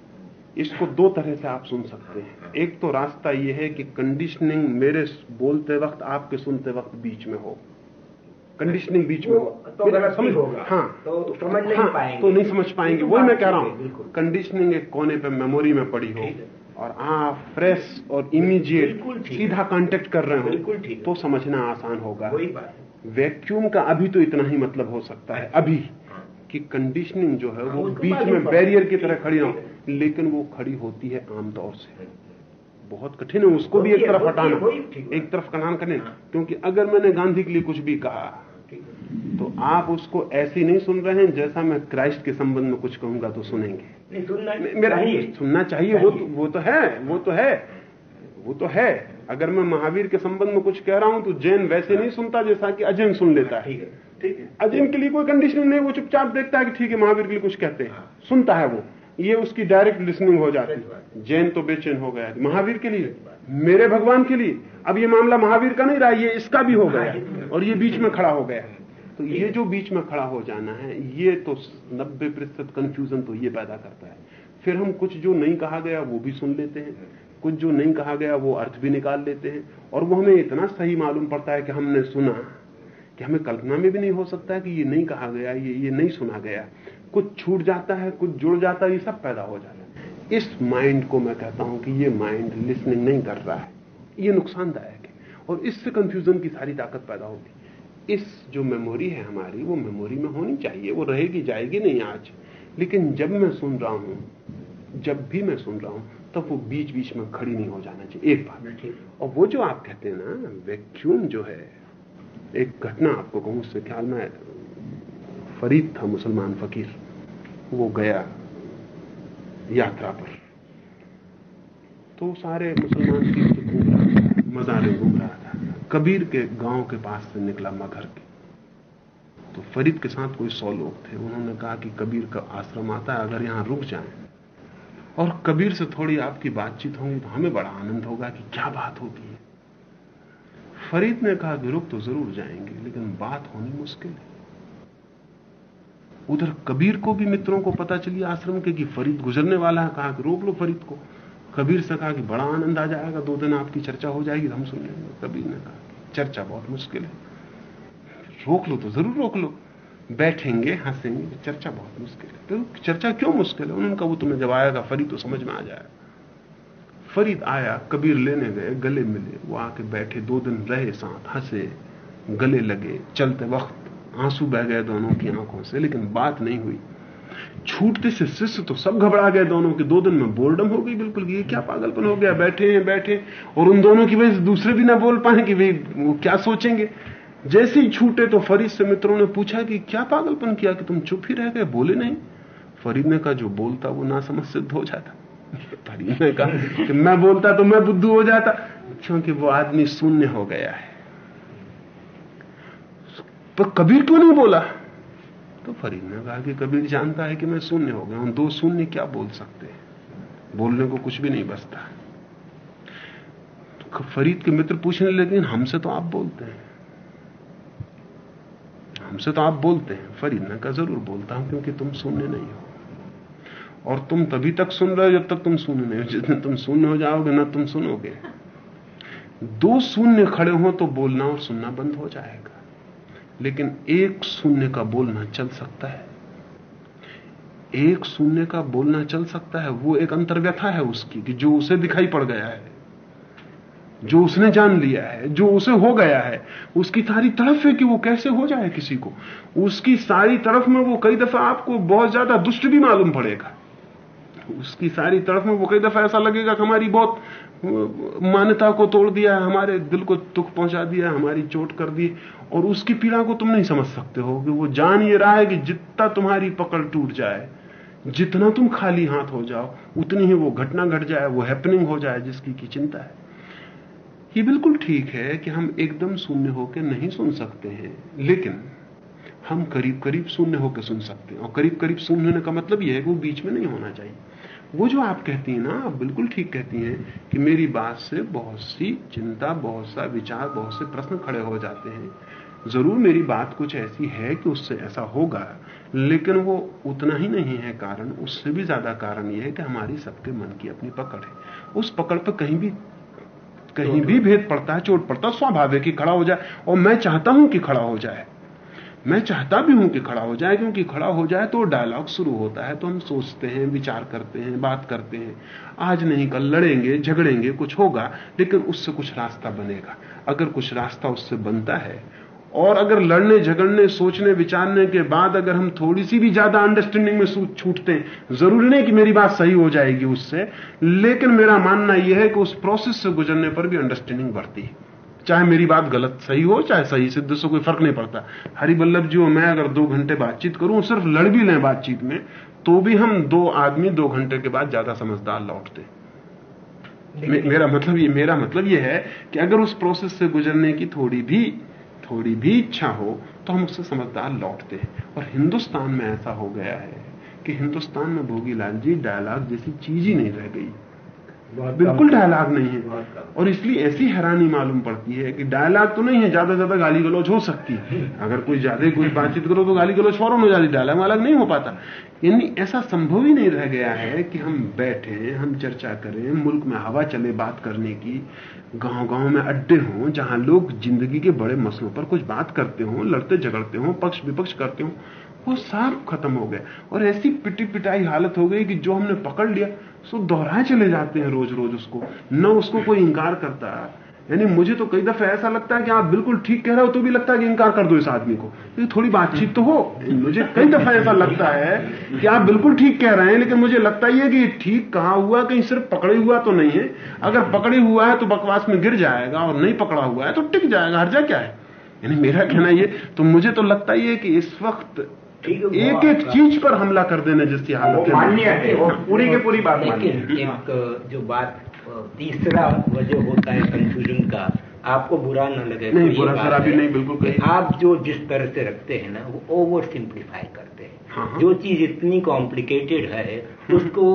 इसको दो तरह से आप सुन सकते हैं। एक तो रास्ता ये है कि कंडीशनिंग मेरे बोलते वक्त आपके सुनते वक्त बीच में हो। कंडीशनिंग बीच में हो। तो गलत ही होगा हाँ। तो समझ नहीं हाँ, पाएँगे। तो नहीं समझ पाएँगे। वही मैं कह रहा है, हूँ। कंडीशनिंग एक कोने पे मेमोरी में पड़ी हो और आप फ्रेश और इमीडिएट है। सीधा कांटेक्ट कर रहे हो तो समझना आसान होगा। वही बात वैक्यूम का अभी तो इतना ही मतलब हो सकता है अभी। हाँ। कि कंडीशनिंग जो है हाँ, वो बीच में बैरियर की तरह खड़ी ना हो। लेकिन वो खड़ी होती है आमतौर से। बहुत कठिन है उसको भी एक तरफ़ हटाना। है। एक तरफ़ कनान करने। हाँ। क्योंकि अगर मैंने गांधी के लिए कुछ भी कहा तो आप उसको ऐसे ही नहीं सुन रहे हैं जैसा मैं क्राइस्ट के संबंध में कुछ कहूँगा तो सुनेंगे। सुनना मेरा सुनना चाहिए वो तो वो तो है वो तो है। वो तो है। अगर मैं महावीर के संबंध में कुछ कह रहा हूँ तो जैन वैसे नहीं सुनता जैसा कि अजैन सुन लेता है। ठीक है। ठीक के लिए कोई कंडीशन नहीं वो चुपचाप देखता है कि ठीक है महावीर के लिए कुछ कहते हैं। सुनता है वो। ये उसकी डायरेक्ट लिसनिंग हो जाती है। जैन तो बेचैन हो गया महावीर के लिए? मेरे भगवान के लिए? अब ये मामला महावीर का नहीं रहा ये इसका भी हो गया और ये बीच में खड़ा हो गया तो ये जो बीच में खड़ा हो जाना है ये तो नब्बे प्रतिशत कंफ्यूजन तो ये पैदा करता है। फिर हम कुछ जो नहीं कहा गया वो भी सुन लेते हैं। कुछ जो नहीं कहा गया वो अर्थ भी निकाल लेते हैं। और वो हमें इतना सही मालूम पड़ता है कि हमने सुना। कि हमें कल्पना में भी नहीं हो सकता कि ये नहीं कहा गया ये ये नहीं सुना गया। कुछ छूट जाता है कुछ जुड़ जाता है ये सब पैदा हो जाता है। इस माइंड को मैं कहता हूँ कि ये माइंड लिसनिंग नहीं कर रहा है। ये नुकसानदायक है और इससे कंफ्यूजन की सारी ताकत पैदा होगी। इस जो मेमोरी है हमारी वो मेमोरी में होनी चाहिए वो रहेगी जाएगी नहीं आज। लेकिन जब मैं सुन रहा हूँ जब भी मैं सुन रहा हूँ तब वो बीच बीच में खड़ी नहीं हो जाना चाहिए एक बात और वो जो आप कहते हैं ना वैक्यूम जो है एक घटना आपको कहूँ, उससे ख्याल में फरीद था, मुसलमान फकीर। वो गया यात्रा पर। तो सारे मुसलमान तीर्थ घूम रहा मजारे घूम रहा था। कबीर के गाँव के पास से निकला मगर के। तो फरीद के साथ कोई सौ लोग थे। उन्होंने कहा कि कबीर का आश्रम आता है, अगर यहाँ रुक जाए। और कबीर से थोड़ी आपकी बातचीत होगी तो हमें बड़ा आनंद होगा कि क्या बात होती है। फरीद ने कहा कि रुक तो ज़रूर जाएँगे, लेकिन बात होनी मुश्किल है। उधर कबीर को भी मित्रों को पता चली, आश्रम के कि फरीद गुजरने वाला है, कहा कि रोक लो फरीद को। कबीर से कहा कि बड़ा आनंद आ जाएगा, दो दिन आपकी चर्चा हो जाएगी, हम सुन लेंगे। कबीर ने कहा चर्चा बहुत मुश्किल है। रोक लो तो ज़रूर रोक लो। बैठेंगे, हंसेंगे, चर्चा बहुत मुश्किल है। तो चर्चा क्यों मुश्किल है? उन्होंने कहा, वो तुम्हें जब आएगा, फरीद तो समझ में आ जाएगा। फरीद आया, कबीर लेने गए, गले मिले। वो आके बैठे, दो दिन रहे साथ, हंसे, गले लगे। चलते वक्त आँसू बह गए दोनों की आँखों से, लेकिन बात नहीं हुई। छूटते से शिष्य तो सब घबरा गए दोनों के। दो दिन में बोर्डम हो गई बिल्कुल ये क्या पागलपन हो गया? बैठे हैं, बैठे और उन दोनों की वजह से दूसरे भी ना बोल पाए कि वो क्या सोचेंगे। जैसे ही छूटे तो फरीद से मित्रों ने पूछा कि क्या पागलपन किया कि तुम चुप ही रह गए? बोले नहीं। फरीद ने कहा, जो बोलता वो ना समझ सिद्ध हो जाता। फरीद ने कहा कि मैं बोलता तो मैं बुद्धू हो जाता। क्योंकि वो आदमी शून्य हो गया है। पर कबीर क्यों नहीं बोला? तो फरीद ने कहा कि कबीर जानता है कि मैं शून्य हो गया हूँ। दो शून्य क्या बोल सकते हैं? बोलने को कुछ भी नहीं बचता। तो फरीद के मित्र पूछने लगे हमसे तो आप बोलते हैं। हमसे तो आप बोलते हैं। फरीद ने कहा, ज़रूर बोलता हूँ, क्योंकि तुम शून्य नहीं हो। और तुम तभी तक सुन रहे हो जब तक तुम शून्य नहीं हो। जिस दिन तुम शून्य हो जाओगे, ना तुम सुनोगे। दो शून्य खड़े हो तो बोलना और सुनना बंद हो जाएगा। लेकिन एक शून्य का बोलना चल सकता है। एक शून्य का बोलना चल सकता है, वो एक अंतर्व्यथा है उसकी कि जो उसे दिखाई पड़ गया है, जो उसने जान लिया है, जो उसे हो गया है, उसकी सारी तरफ़ है कि वो कैसे हो जाए किसी को। उसकी सारी तरफ़ में वो कई दफ़ा आपको बहुत ज़्यादा दुष्ट भी मालूम पड़ेगा। उसकी सारी तरफ़ में वो कई दफ़ा ऐसा लगेगा कि हमारी बहुत मान्यता को तोड़ दिया हमारे दिल को दुख पहुँचा दिया हमारी चोट कर दी, और उसकी पीड़ा को तुम नहीं समझ सकते हो कि वो जान ये रहा है कि जितना तुम्हारी पकड़ टूट जाए, जितना तुम खाली हाथ हो जाओ, उतनी ही वो घटना घट जाए, वो हैपनिंग हो जाए जिसकी की चिंता है। ये बिल्कुल ठीक है कि हम एकदम शून्य होकर नहीं सुन सकते हैं, लेकिन हम करीब करीब शून्य होकर सुन सकते हैं, और करीब करीब शून्य होने का मतलब यह है कि वो बीच में नहीं होना चाहिए। वो जो आप कहती हैं ना आप बिल्कुल ठीक कहती हैं कि मेरी बात से बहुत सी चिंता बहुत सा विचार बहुत से प्रश्न खड़े हो जाते हैं। ज़रूर मेरी बात कुछ ऐसी है कि उससे ऐसा होगा लेकिन वो उतना ही नहीं है कारण उससे भी ज़्यादा कारण यह है कि हमारी सबके मन की अपनी पकड़ है। उस पकड़ पर कहीं भी कहीं भी भेद पड़ता है चोट पड़ता है स्वाभाविक कि खड़ा हो जाए और मैं चाहता हूँ कि खड़ा हो जाए। मैं चाहता भी हूँ कि खड़ा हो जाए, क्योंकि खड़ा हो जाए तो डायलॉग शुरू होता है तो हम सोचते हैं, विचार करते हैं, बात करते हैं। आज नहीं, कल लड़ेंगे, झगड़ेंगे, कुछ होगा, लेकिन उससे कुछ रास्ता बनेगा। अगर कुछ रास्ता उससे बनता है, और अगर लड़ने, झगड़ने, सोचने, विचारने के बाद अगर हम थोड़ी सी भी ज़्यादा अंडरस्टैंडिंग में छूटते हैं, ज़रूरी नहीं कि मेरी बात सही हो जाएगी उससे, लेकिन मेरा मानना यह है कि उस प्रोसेस से गुजरने पर भी अंडरस्टैंडिंग बढ़ती है। चाहे मेरी बात गलत सही हो चाहे सही सिद्ध से कोई फ़र्क नहीं पड़ता। हरिबल्लभ जी और मैं अगर दो घंटे बातचीत करूँ सिर्फ़ लड़ भी लें बातचीत में तो भी हम दो आदमी दो घंटे के बाद ज़्यादा समझदार लौटते। मे, मेरा मतलब ये मेरा मतलब ये है कि अगर उस प्रोसेस से गुजरने की थोड़ी भी थोड़ी भी इच्छा हो तो हम उससे समझदार लौटते हैं। और हिंदुस्तान में ऐसा हो गया है कि हिंदुस्तान में भोगीलाल जी डायलॉग जैसी चीज़ ही नहीं रह गई। बिल्कुल डायलॉग नहीं है। और इसलिए ऐसी हैरानी मालूम पड़ती है कि डायलॉग तो नहीं है ज़्यादा ज़्यादा गाली गलौज हो सकती है। अगर कोई ज़्यादा कोई बातचीत करो तो गाली गलौज फ़ौरन हो जाती डायलॉग अलग नहीं हो पाता। यानी ऐसा संभव ही नहीं रह गया है कि हम बैठे हम चर्चा करें मुल्क में हवा चले बात करने की। गाँव गाँव में अड्डे हों जहाँ लोग ज़िंदगी के बड़े मसलों पर कुछ बात करते हों लड़ते झगड़ते हों पक्ष विपक्ष करते हों वो साफ़ खत्म हो गए। और ऐसी पिटी पिटाई हालत हो गई कि जो हमने पकड़ लिया सो दोहराए चले जाते हैं रोज रोज उसको। न उसको कोई इंकार करता। है यानी मुझे तो कई दफे ऐसा लगता है कि आप बिल्कुल ठीक कह रहे हो तो भी लगता है कि इंकार कर दो इस आदमी को। तो थोड़ी बातचीत तो हो। मुझे कई दफ़ा ऐसा लगता है कि आप बिल्कुल ठीक कह रहे हैं, लेकिन मुझे लगता ही है कि ठीक कहा हुआ कहीं सिर्फ़ पकड़े हुआ तो नहीं है। अगर पकड़े हुआ है तो बकवास में गिर जाएगा, और नहीं पकड़ा हुआ है तो टिक जाएगा हर क्या है? यानी मेरा कहना ये तो मुझे तो लगता ही है कि इस वक्त एक एक चीज़ पर हमला कर देना जैसी हालत मान्य है वो पूरी की पूरी बात लेकिन एक जो बात तीसरा वजह होता है कंफ्यूजन का आपको बुरा न लगे नहीं तो बुरा सरा भी नहीं बिल्कुल कहीं। आप जो जिस तरह से रखते हैं ना वो ओवर सिंप्लीफाई करते हैं। हाँ, हाँ। जो चीज़ इतनी कॉम्प्लिकेटेड है उसको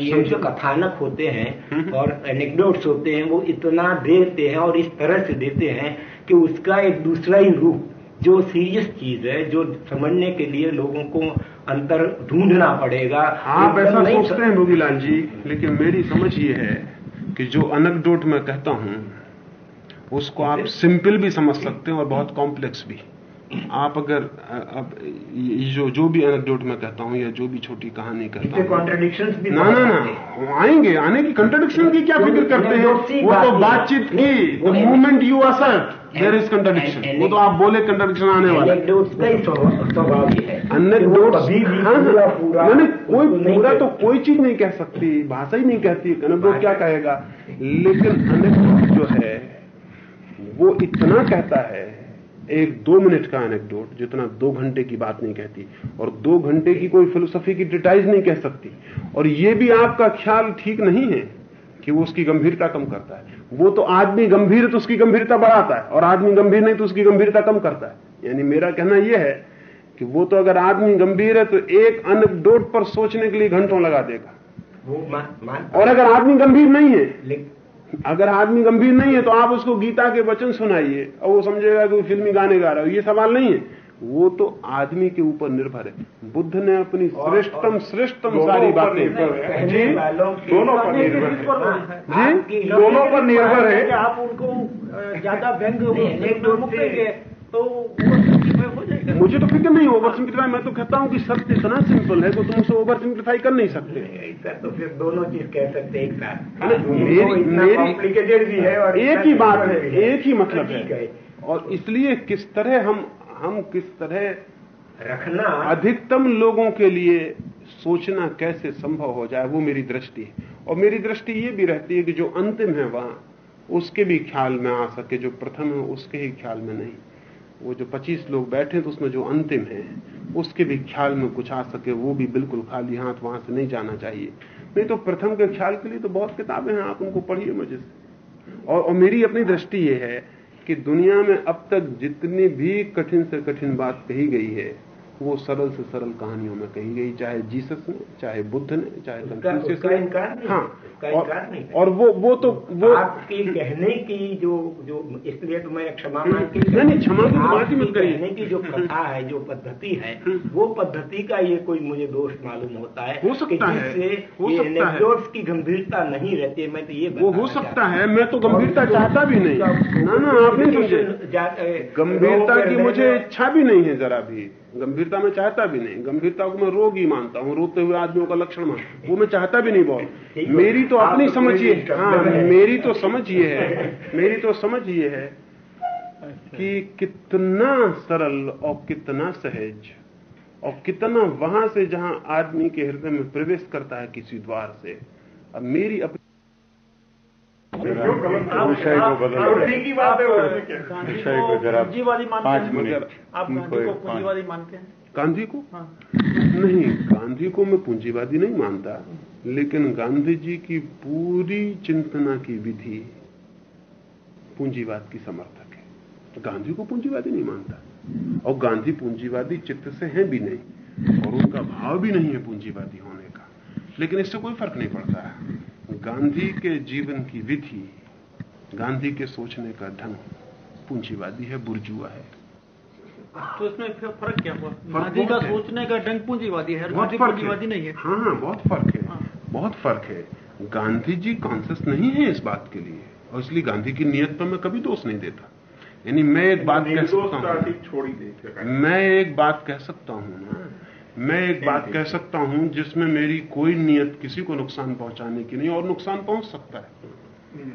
ये जो कथानक होते हैं और एनेक्डोट्स होते हैं वो इतना देते हैं और इस तरह से देते हैं कि उसका एक दूसरा ही रूप जो सीरियस चीज़ है जो समझने के लिए लोगों को अंतर ढूंढना पड़ेगा। आप ऐसा सोचते हैं मोगीलाल जी लेकिन मेरी समझ ये है कि जो अनकडोट मैं कहता हूँ उसको आप सिंपल भी समझ सकते हैं और बहुत कॉम्प्लेक्स भी। आप अगर अब जो जो भी एनेक्डोट मैं कहता हूँ या जो भी छोटी कहानी कहता हूँ। कॉन्ट्रडिक्शन ना ना ना आएँगे आने की कंट्रडिक्शन की क्या फ़िक्र करते हैं? वो तो बातचीत की the movement you assert there is contradiction वो तो आप बोले कंट्रडिक्शन आने वाले वाला मैंने कोई पूरा तो कोई चीज़ नहीं कह सकती भाषा ही नहीं कहती। एनेक्डोट क्या कहेगा? लेकिन एनेक्डोट जो है वो इतना कहता है एक दो मिनट का एनेक्डोट जितना दो घंटे की बात नहीं कहती और दो घंटे की कोई फिलोसफी की डिटाइज नहीं कह सकती। और ये भी आपका ख्याल ठीक नहीं है कि वो उसकी गंभीरता कम करता है। वो तो आदमी गंभीर है तो उसकी गंभीरता बढ़ाता है और आदमी गंभीर नहीं तो उसकी गंभीरता कम करता है। यानी मेरा कहना यह है कि वो तो अगर आदमी गंभीर है तो एक अनकडोट पर सोचने के लिए घंटों लगा देगा। मान, और अगर आदमी गंभीर नहीं है अगर आदमी गंभीर नहीं है तो आप उसको गीता के वचन सुनाइए और वो समझेगा कि वो फिल्मी गाने गा रहा हो। ये सवाल नहीं है। वो तो आदमी के ऊपर निर्भर है। बुद्ध ने अपनी श्रेष्ठतम श्रेष्ठतम सारी बातें जी? दोनों पर निर्भर है। जी? दोनों पर निर्भर है। आप उनको ज़्यादा व्यंग तो हो जाएगा। मुझे तो फ़िक्र नहीं ओवर सिंप्लीफाई मैं तो कहता हूँ कि सत्य इतना सिंपल है कि तुम उसे ओवर सिंप्लीफाई कर नहीं सकते। तो फिर दोनों चीज़ कह सकते एक साथ। अरे मेरी मेरी कॉम्प्लिकेटेड भी है और एक ही बात है एक ही मतलब है। और इसलिए किस तरह हम हम किस तरह रखना अधिकतम लोगों के लिए सोचना कैसे संभव हो जाए वो मेरी दृष्टि है। और मेरी दृष्टि ये भी रहती है कि जो अंतिम है वहाँ उसके भी ख्याल में आ सके जो प्रथम है उसके ही ख्याल में नहीं। वो जो 25 लोग बैठे तो उसमें जो अंतिम है उसके भी ख्याल में कुछ आ सके वो भी बिल्कुल खाली हाथ वहाँ से नहीं जाना चाहिए। नहीं तो प्रथम के ख्याल के लिए तो बहुत किताबें हैं आप उनको पढ़िए मज़े से। और, और मेरी अपनी दृष्टि ये है कि दुनिया में अब तक जितनी भी कठिन से कठिन बात कही गई है वो सरल से सरल कहानियों में कही गई चाहे जीसस ने चाहे बुद्ध ने चाहे कंफ्यूशियस इनकार हाँ। उसका और, नहीं और वो वो तो वो आपके कहने की जो जो इसलिए तो मैं क्षमा मांगती नहीं, नहीं, क्षमा की बात ही मत करिए। कहने की जो प्रथा है जो पद्धति है वो पद्धति का ये कोई मुझे दोष मालूम होता है हो सकता है, हो सकता है। की गंभीरता नहीं रहती है मैं तो ये वो हो सकता है मैं तो गंभीरता चाहता भी नहीं। ना ना आप नहीं समझे। गंभीरता की मुझे इच्छा भी नहीं है जरा भी। गंभीरता में चाहता भी नहीं गंभीरता को मैं रोग ही मानता हूँ रोते हुए आदमियों का लक्षण मानता वो मैं चाहता भी नहीं बहुत मेरी तो अपनी तो समझ ये हाँ। मेरी तो समझ ये है मेरी तो समझ ये है कि कितना सरल और कितना सहज और कितना वहाँ से जहाँ आदमी के हृदय में प्रवेश करता है किसी द्वार से। अब मेरी अपनी विषय को बदल है, विषय को जरा पाँच हैं मिनट आप गांधी को? पूंजीवादी मानते हैं गांधी को हाँ नहीं गांधी को मैं पूंजीवादी नहीं मानता। लेकिन गांधी जी की पूरी चिंतना की विधि पूंजीवाद की समर्थक है। गांधी को पूंजीवादी नहीं मानता। और गांधी पूंजीवादी चित्त से हैं भी नहीं और उनका भाव भी नहीं है पूंजीवादी होने का। लेकिन इससे कोई फ़र्क नहीं पड़ता। गांधी के जीवन की विधि गांधी के सोचने का ढंग पूंजीवादी है बुर्जुआ है। तो इसमें फिर फ़र्क क्या हुआ? गांधी का सोचने का ढंग पूंजीवादी है बहुत फ़र्क पूंजीवादी नहीं है। हाँ हाँ बहुत फ़र्क है। हाँ। बहुत फ़र्क है। गांधी जी कॉन्सियस नहीं है इस बात के लिए और इसलिए गांधी की नियत पर मैं कभी दोष नहीं देता। यानी मैं एक बात कह सकता का हूँ। मैं एक बात कह सकता हूँ ना मैं एक बात कह सकता हूँ जिसमें मेरी कोई नियत किसी को नुकसान पहुँचाने की नहीं और नुकसान पहुँच सकता है।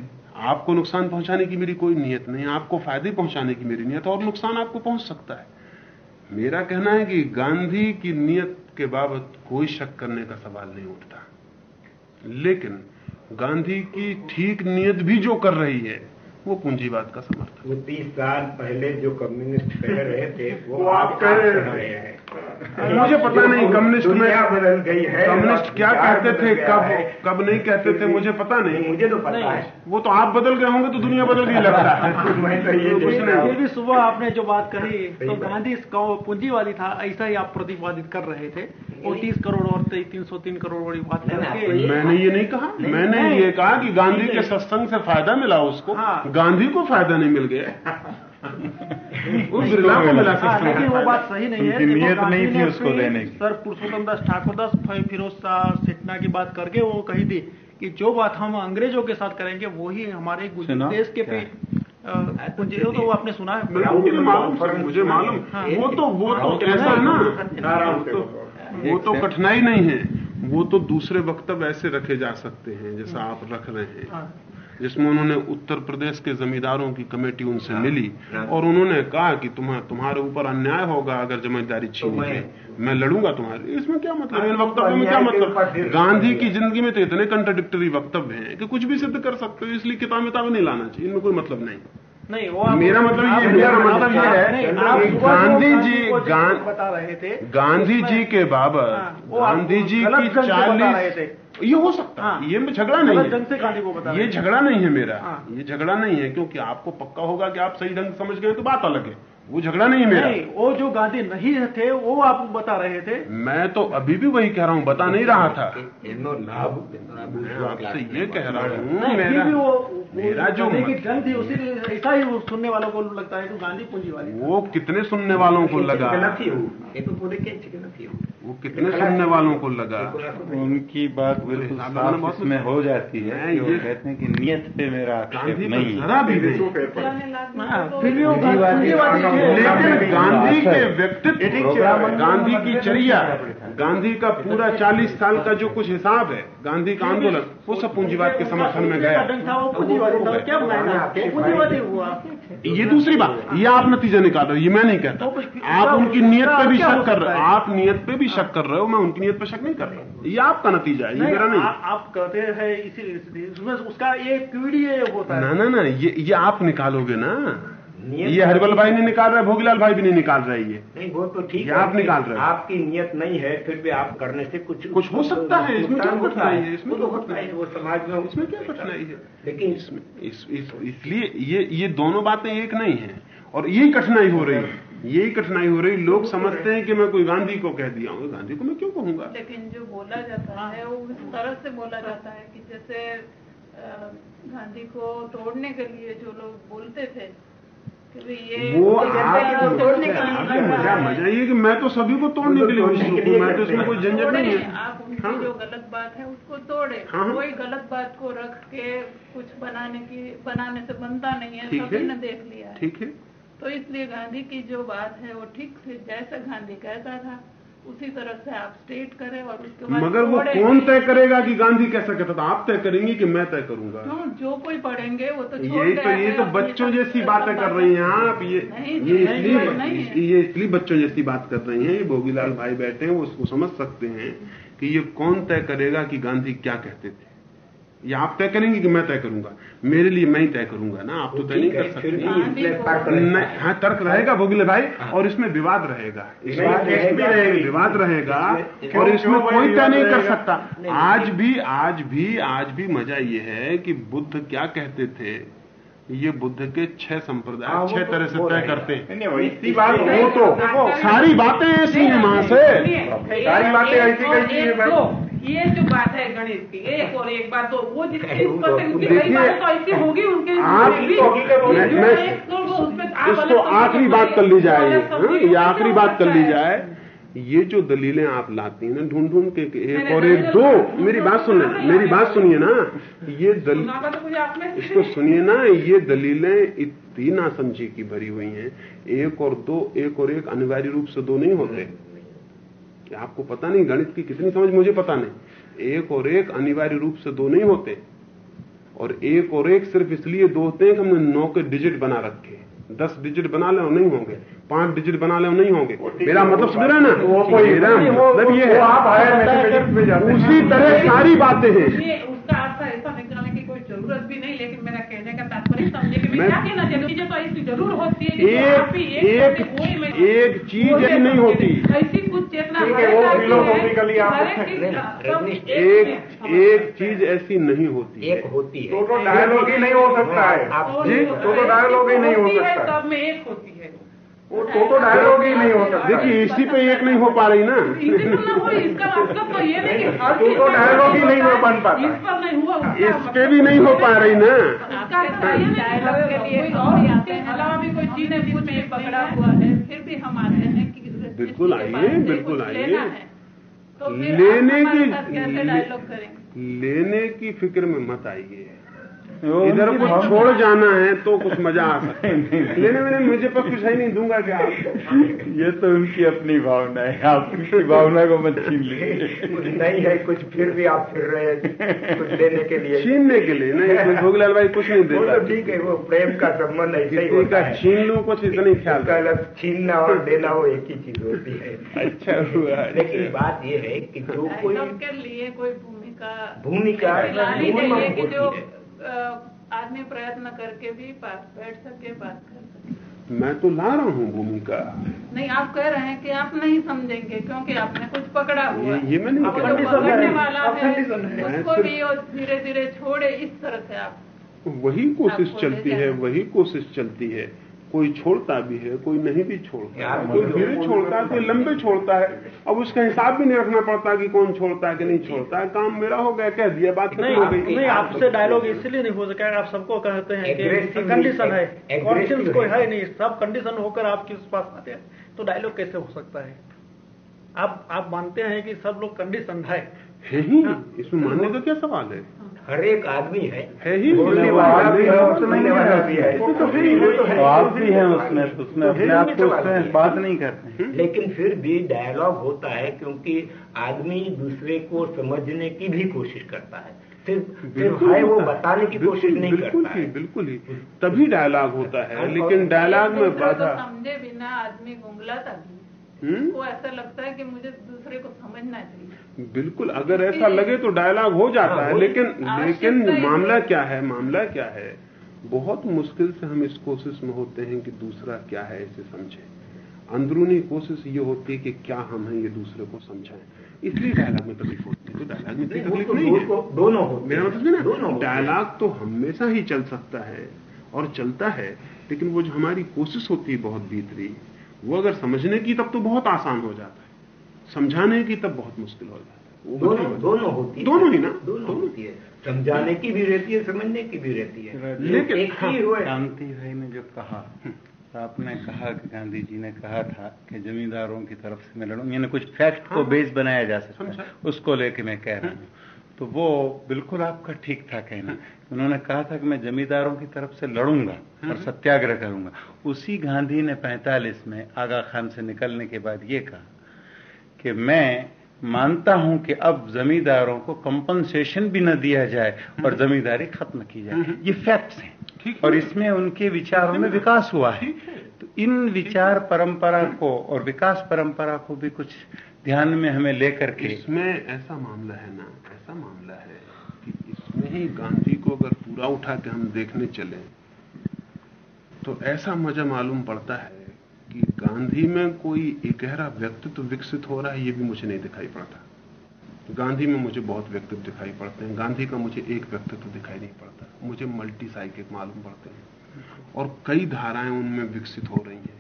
आपको नुकसान पहुँचाने की मेरी कोई नियत नहीं आपको फ़ायदे पहुँचाने की मेरी नियत और नुकसान आपको पहुँच सकता है। मेरा कहना है कि गांधी की नियत के बाबत कोई शक करने का सवाल नहीं उठता। लेकिन गांधी की ठीक नियत भी जो कर रही है वो पूंजीवाद का समर्थन वो तीस साल पहले जो कम्युनिस्ट कह रहे थे वो, वो आप कह रहे हैं। मुझे पता नहीं कम्युनिस्ट में बदल गई है कम्युनिस्ट क्या कहते थे कब कब नहीं कहते थे मुझे पता नहीं। मुझे तो पता है। वो तो आप बदल गए होंगे तो दुनिया बदल गई लगता है। [LAUGHS] तो नहीं। ये भी सुबह आपने जो बात कही तो गांधी पूंजीवादी था ऐसा ही आप प्रतिपादित कर रहे थे। वो तीस करोड़ और तीन सौ तीन करोड़ वाली बात मैंने ये नहीं कहा। मैंने ये कहा कि गांधी के सत्संग से फ़ायदा मिला उसको। हाँ। गांधी को फ़ायदा नहीं मिल गया। [LAUGHS] [LAUGHS] लेकिन सत्संग वो बात सही नहीं है नीयत नहीं थी उसको देने की। सर पुरुषोत्तम दास ठाकुर दास फिरोज शाह सिटना की बात करके वो कही थी कि जो बात हम अंग्रेज़ों के साथ करेंगे वही हमारे देश के पे तो वो आपने सुना है। मुझे मालूम मुझे मालूम। हाँ। वो तो वो तो ऐसा है ना? वो तो कठिनाई नहीं है। वो तो दूसरे वक्तव्य ऐसे रखे जा सकते हैं जैसा आप रख रहे हैं। हाँ। जिसमें उन्होंने उत्तर प्रदेश के जमींदारों की कमेटी उनसे हाँ, मिली हाँ। और उन्होंने कहा कि तुम्हारे तुम्हारे ऊपर अन्याय होगा अगर जमींदारी छीनी मैं- गई मैं लड़ूँगा तुम्हारे। इसमें क्या मतलब हाँ, इन तो वक्तव्यों में क्या मतलब? गांधी की ज़िंदगी में तो इतने कंट्रोडिक्टरी वक्तव्य हैं कि कुछ भी सिद्ध कर सकते हो इसलिए किताब किताब नहीं लाना चाहिए। इनमें कोई मतलब नहीं। नहीं वो मेरा मतलब ये- मेरा मतलब ये है आप गांधी जी बता रहे थे गांधी जी के बाबत हाँ, गांधी जी की चालीस। ये हो सकता है हाँ। ये में झगड़ा नहीं है गांधी को बता ये झगड़ा नहीं है मेरा हाँ। ये झगड़ा नहीं है क्योंकि आपको पक्का होगा कि आप सही ढंग समझ गए तो बात अलग है वो झगड़ा नहीं मेरा। नहीं, वो जो गांधी नहीं थे वो आप बता रहे थे। मैं तो अभी भी वही कह रहा हूँ बता नहीं रहा था। आपसे ये कह रहा हूँ मेरा, जो गन थी उसी ऐसा ही सुनने वालों को लगता है तो गांधी पूंजीवादी वो कितने सुनने वालों को लगा। गलत हूँ ये तो बोले के हूँ वो कितने सुनने वालों को लगा? उनकी बात बिल्कुल इसमें हो जाती है मैं कि वो ये- कहते हैं कि नियत पे मेरा आक्षेप नहीं जरा भी हाँ, तो। लेकिन गांधी के व्यक्तित्व गांधी की चर्या गांधी का पूरा 40 साल का जो कुछ हिसाब है गांधी का आंदोलन वो सब पूंजीवाद के समर्थन में गया। ये दूसरी बात ये आप नतीजा निकाल रहे हो ये मैं नहीं कहता। तो आप उनकी नियत पे भी शक कर रहे हो आप नियत पे भी शक कर रहे हो मैं उनकी नियत पे शक नहीं कर रहा हूँ। ये आपका नतीजा है ये मेरा नहीं। आप कहते हैं इसीलिए उसका एक पीढ़ी होता है। ना ना ये ये आप निकालोगे ना। ये हरिबल भाई नहीं निकाल रहे भोगीलाल भाई भी नहीं निकाल रहे ये। नहीं वो तो ठीक है आप निकाल रहे आपकी नियत नहीं है फिर भी आप करने से कुछ कुछ हो सकता है, इसमें क्या कठिनाई है, इसमें तो कठिनाई है है? वो समाज में इसमें क्या कठिनाई है? लेकिन इसमें इस, इस, इसलिए ये ये दोनों बातें एक नहीं है और यही कठिनाई हो रही है। यही कठिनाई हो रही लोग समझते हैं कि मैं कोई गांधी को कह दिया हूँ। गांधी को मैं क्यों कहूँगा? लेकिन जो बोला जाता है वो इस तरह से बोला जाता है कि जैसे गांधी को तोड़ने के लिए जो लोग बोलते थे वो जैसे आप आप तोड़ने का आपकी मज़ा मज़ा ये कि मैं तो सभी को तोड़ने के लिए हूँ मैं तो इसमें कोई झंझट नहीं है। आप उनकी हाँ। जो गलत बात है उसको तोड़े। हाँ, हाँ। कोई गलत बात को रख के कुछ बनाने की बनाने से बनता नहीं है सभी ने देख लिया ठीक है। तो इसलिए गांधी की जो बात है वो ठीक थी जैसा गांधी कहता था। उसी तरह से आप स्टेट करें और उसके बाद मगर वो कौन तय करेगा कि गांधी कैसा कहता था? आप तय करेंगे कि मैं तय करूँगा। क्यों? जो कोई पढ़ेंगे वो तो ये यही तो ये तो बच्चों जैसी बातें कर रही हैं। आप ये ये इसलिए ये इसलिए बच्चों जैसी बात कर रही हैं। ये भोगीलाल भाई बैठे हैं वो उसको समझ सकते हैं कि ये कौन तय करेगा कि गांधी क्या कहते थे। या आप तय करेंगे कि मैं तय करूँगा मेरे लिए मैं ही तय करूँगा ना आप तो तय नहीं कर सकते हाँ तर्क रहेगा भोगीले भाई और इसमें विवाद रहेगा इसमें विवाद रहेगा। रहेगा, विवाद रहेगा और इसमें कोई तय नहीं कर सकता आज भी आज भी आज भी मज़ा ये है कि बुद्ध क्या कहते थे ये बुद्ध के छह हाँ, संप्रदाय छह तो- तरह से तय करते हैं बात वो तो सारी बातें ऐसी हैं वहाँ से सारी बातें ऐसी कैसी हैं ये जो बात है गणित की एक और एक बात दो वो से तो कई बातें तो ऐसी होगी उनके तो- तो इसको आखिरी बात कर ली जाए। ये हाँ, ये आखिरी बात कर ली जाए। ये जो दलीलें आप लाती हैं ना ढूंढ ढूंढ के एक और एक दो मेरी बात सुन मेरी बात सुनिए ना ये दल तो इसको सुनिए ना ये दलीलें इतनी नासमझी की भरी हुई हैं। एक और दो एक और एक अनिवार्य रूप से दो नहीं होते। कि आपको पता नहीं गणित की कितनी समझ मुझे पता नहीं। एक और एक अनिवार्य रूप से दो नहीं होते। और एक और एक सिर्फ़ इसलिए दो होते हैं कि हमने नौ के डिजिट बना रखे दस डिजिट बना ले नहीं होंगे। पाँच डिजिट बना ले नहीं होंगे। मेरा मतलब सुन रहे हैं ना? मेरा मतलब ये हैं। उसी तरह सारी बातें हैं ये उसका अर्थ ऐसा निकालने की कोई ज़रूरत भी नहीं लेकिन मेरा कहने का तात्पर्य समझे कि मैं मैं- क्या कहना चाहती हूँ तो ऐसी ज़रूर होती है एक- एक- एक चीज़ ऐसी नहीं होती। ऐसी कुछ चेतना ठीक है, हर वो एक एक नहीं, चीज़ ऐसी नहीं होती एक होती है। तो तो डायलॉग ही नहीं हो सकता है। जी, तो तो डायलॉग ही नहीं हो होती है, सकता। सब में एक होती है। वो तो तो डायलॉग ही नहीं होता देखिए इसी पे एक नहीं हो पा रही ना इसी पर ना हो रही, इसका मतलब तो तो तो डायलॉग ही नहीं हो बन पा इस पर नहीं हुआ उसका इस पे मतलब भी नहीं हो पा रही ना ये नहीं कि डायलॉग के लिए हैं। अलावा भी कोई चीज़ है जिसमें पकड़ा हुआ है फिर भी हम आते हैं कि बिल्कुल आइए, बिल्कुल आइए। लेना। तो लेने की- कैसे डायलॉग करेंगे लेने की फ़िक्र में मत आइए इधर उनकी कुछ छोड़ जाना है तो कुछ मज़ा आ सकता है। [LAUGHS] लेने में मुझे पर कुछ है नहीं दूँगा क्या? [LAUGHS] ये तो उनकी अपनी भावना है आप उनकी भावना को मत छीन लीजिए। कुछ [LAUGHS] नहीं है कुछ फिर भी आप फिर रहे हैं कुछ देने के लिए। छीनने के लिए नहीं भोगलाल भाई कुछ नहीं वो देता। तो ठीक है वो प्रेम का संबंध ऐसा ही किसी होता का है। छीन लूँ कुछ इतना ही ख्याल छीनना और देना वो एक ही चीज़ होती है। अच्छा हुआ लेकिन बात ये है कि जो कोई लिए कोई भूमिका भूमिका लानी जो है। आदमी प्रयत्न करके भी बैठ सके बात कर सके। मैं तो ला रहा हूँ भूमिका। नहीं आप कह रहे हैं कि आप नहीं समझेंगे क्योंकि आपने कुछ पकड़ा हुआ ये- ये मैंने नहीं अब कहा। पकड़ने वाला है है। उसको भी और धीरे धीरे छोड़े इस तरह से आप वही कोशिश चलती है वही कोशिश चलती है। कोई छोड़ता भी है कोई नहीं भी छोड़ता। यार, कोई धीरे छोड़ता है कोई लंबे छोड़ता है। अब उसका हिसाब भी नहीं रखना पड़ता कि कौन छोड़ता है कि नहीं छोड़ता है। काम मेरा हो गया कह दिया बात नहीं हो गई। नहीं आपसे डायलॉग इसलिए नहीं हो सका आप सबको कहते हैं कि कंडीशन है aggressive कॉन्शियस कोई है। है नहीं सब कंडीशन होकर आपके पास आते हैं तो डायलॉग कैसे हो सकता है? आप आप मानते हैं कि सब लोग कंडीशन है? है ही। इसमें मानने का क्या सवाल है? हर एक आदमी है। है ही बोलने वाला भी है है, और उसमें सुनने वाला भी है। तो ही, तो है। तो आप भी हैं उसमें तो उसमें अपने आप को उससे बात नहीं। करते। लेकिन फिर भी डायलॉग होता है क्योंकि आदमी दूसरे को समझने की भी कोशिश करता है। सिर्फ़ सिर्फ़ है वो बताने की कोशिश नहीं बिल्कुल करता ही। बिल्कुल ही। तभी डायलॉग होता है लेकिन डायलॉग में बाधा समझे बिना आदमी गुंगलाता भी वो ऐसा लगता है कि मुझे दूसरे को समझना चाहिए। बिल्कुल अगर ऐसा लगे तो डायलॉग हो जाता हाँ, है लेकिन लेकिन मामला क्या है मामला क्या है? बहुत मुश्किल से हम इस कोशिश में होते हैं कि दूसरा क्या है इसे समझे। अंदरूनी कोशिश ये होती है कि क्या हम हैं ये दूसरे को समझाएँ। इसलिए डायलॉग में तकलीफ़ होती है तो डायलॉग में तकलीफ़ नहीं है। दोनों मेरा मतलब है दोनों ना डायलॉग तो हमेशा ही चल सकता है और चलता है लेकिन वो जो हमारी कोशिश होती है बहुत भीतरी वो अगर समझने की तब तो बहुत आसान हो जाता है। समझाने की तब बहुत मुश्किल हो जाता है। दोनों होती है। दोनों होती है। दोनों ही ना? दोनों होती है। समझाने की भी रहती है समझने की भी रहती है। लेकिन- एक ही। हुए शांति भाई ने जो कहा तो आपने कहा कि गांधी जी ने कहा था कि जमींदारों की तरफ़ से मैं लड़ूं। यानी कुछ फैक्ट को हाँ। बेस बनाया जा सकता है। उसको लेके मैं कह रहा हूँ। तो वो बिल्कुल आपका ठीक था कहना। उन्होंने कहा था कि मैं जमींदारों की तरफ़ से लड़ूँगा और सत्याग्रह करूँगा। उसी गांधी ने 45 में आगा खान से निकलने के बाद ये कहा कि मैं मानता हूँ कि अब जमींदारों को कंपनसेशन भी न दिया जाए और जमींदारी खत्म की जाए। ये फैक्ट्स हैं। ठीक और इसमें उनके विचारों में विकास हुआ है। तो इन विचार परंपरा को और विकास परंपरा को भी कुछ ध्यान में हमें लेकर के इसमें ऐसा मामला है ना ऐसा मामला है कि इसमें ही गांधी को अगर पूरा उठा के हम देखने चले तो ऐसा मज़ा मालूम पड़ता है कि गांधी में कोई गहरा व्यक्तित्व विकसित हो रहा है ये भी मुझे नहीं दिखाई पड़ता। गांधी में मुझे बहुत व्यक्तित्व दिखाई पड़ते हैं। गांधी का मुझे एक व्यक्तित्व दिखाई नहीं पड़ता। मुझे मल्टी साइकिक मालूम पड़ते हैं। और कई धाराएँ उनमें विकसित हो रही हैं।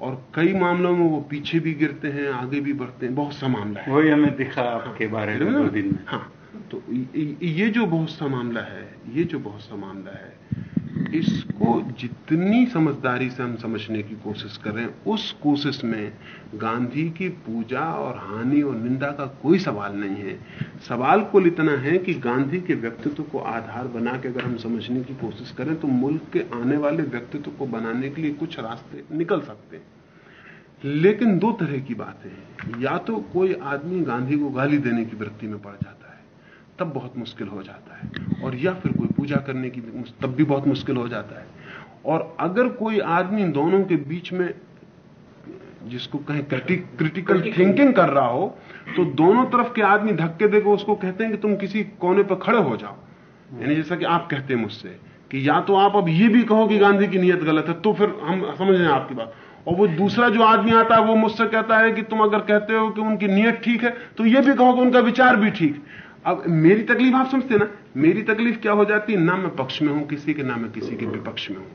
और कई मामलों में वो पीछे भी गिरते हैं आगे भी बढ़ते हैं। बहुत सा मामला है। वही हमें दिखा आपके बारे में दो दिन में। हाँ। तो ये जो बहुत सा मामला है ये जो बहुत सा मामला है इसको जितनी समझदारी से हम समझने की कोशिश कर उस कोशिश में गांधी की पूजा और हानि और निंदा का कोई सवाल नहीं है। सवाल कुल इतना है कि गांधी के व्यक्तित्व को आधार बना के अगर हम समझने की कोशिश करें तो मुल्क के आने वाले व्यक्तित्व को बनाने के लिए कुछ रास्ते निकल सकते हैं। लेकिन दो तरह की बातें हैं। या तो कोई आदमी गांधी को गाली देने की वृत्ति में पड़ जाता है, तब बहुत मुश्किल हो जाता है, और या फिर कोई पूजा करने की तब भी बहुत मुश्किल हो जाता है। और अगर कोई आदमी दोनों के बीच में जिसको कहें क्रिटिकल थिंकिंग कर रहा हो तो दोनों तरफ़ के आदमी धक्के देकर उसको कहते हैं कि तुम किसी कोने पर खड़े हो जाओ। यानी जैसा कि आप कहते हैं मुझसे कि या तो आप अब ये भी कहो कि गांधी की नीयत गलत है तो फिर हम समझ रहे हैं आपकी बात। और वो दूसरा जो आदमी आता है वो मुझसे कहता है कि तुम अगर कहते हो कि उनकी नीयत ठीक है तो ये भी कहो कि उनका विचार भी ठीक। अब मेरी तकलीफ़ आप समझते ना मेरी तकलीफ़ क्या हो जाती है? ना मैं पक्ष में हूँ किसी के ना मैं किसी के विपक्ष में हूँ।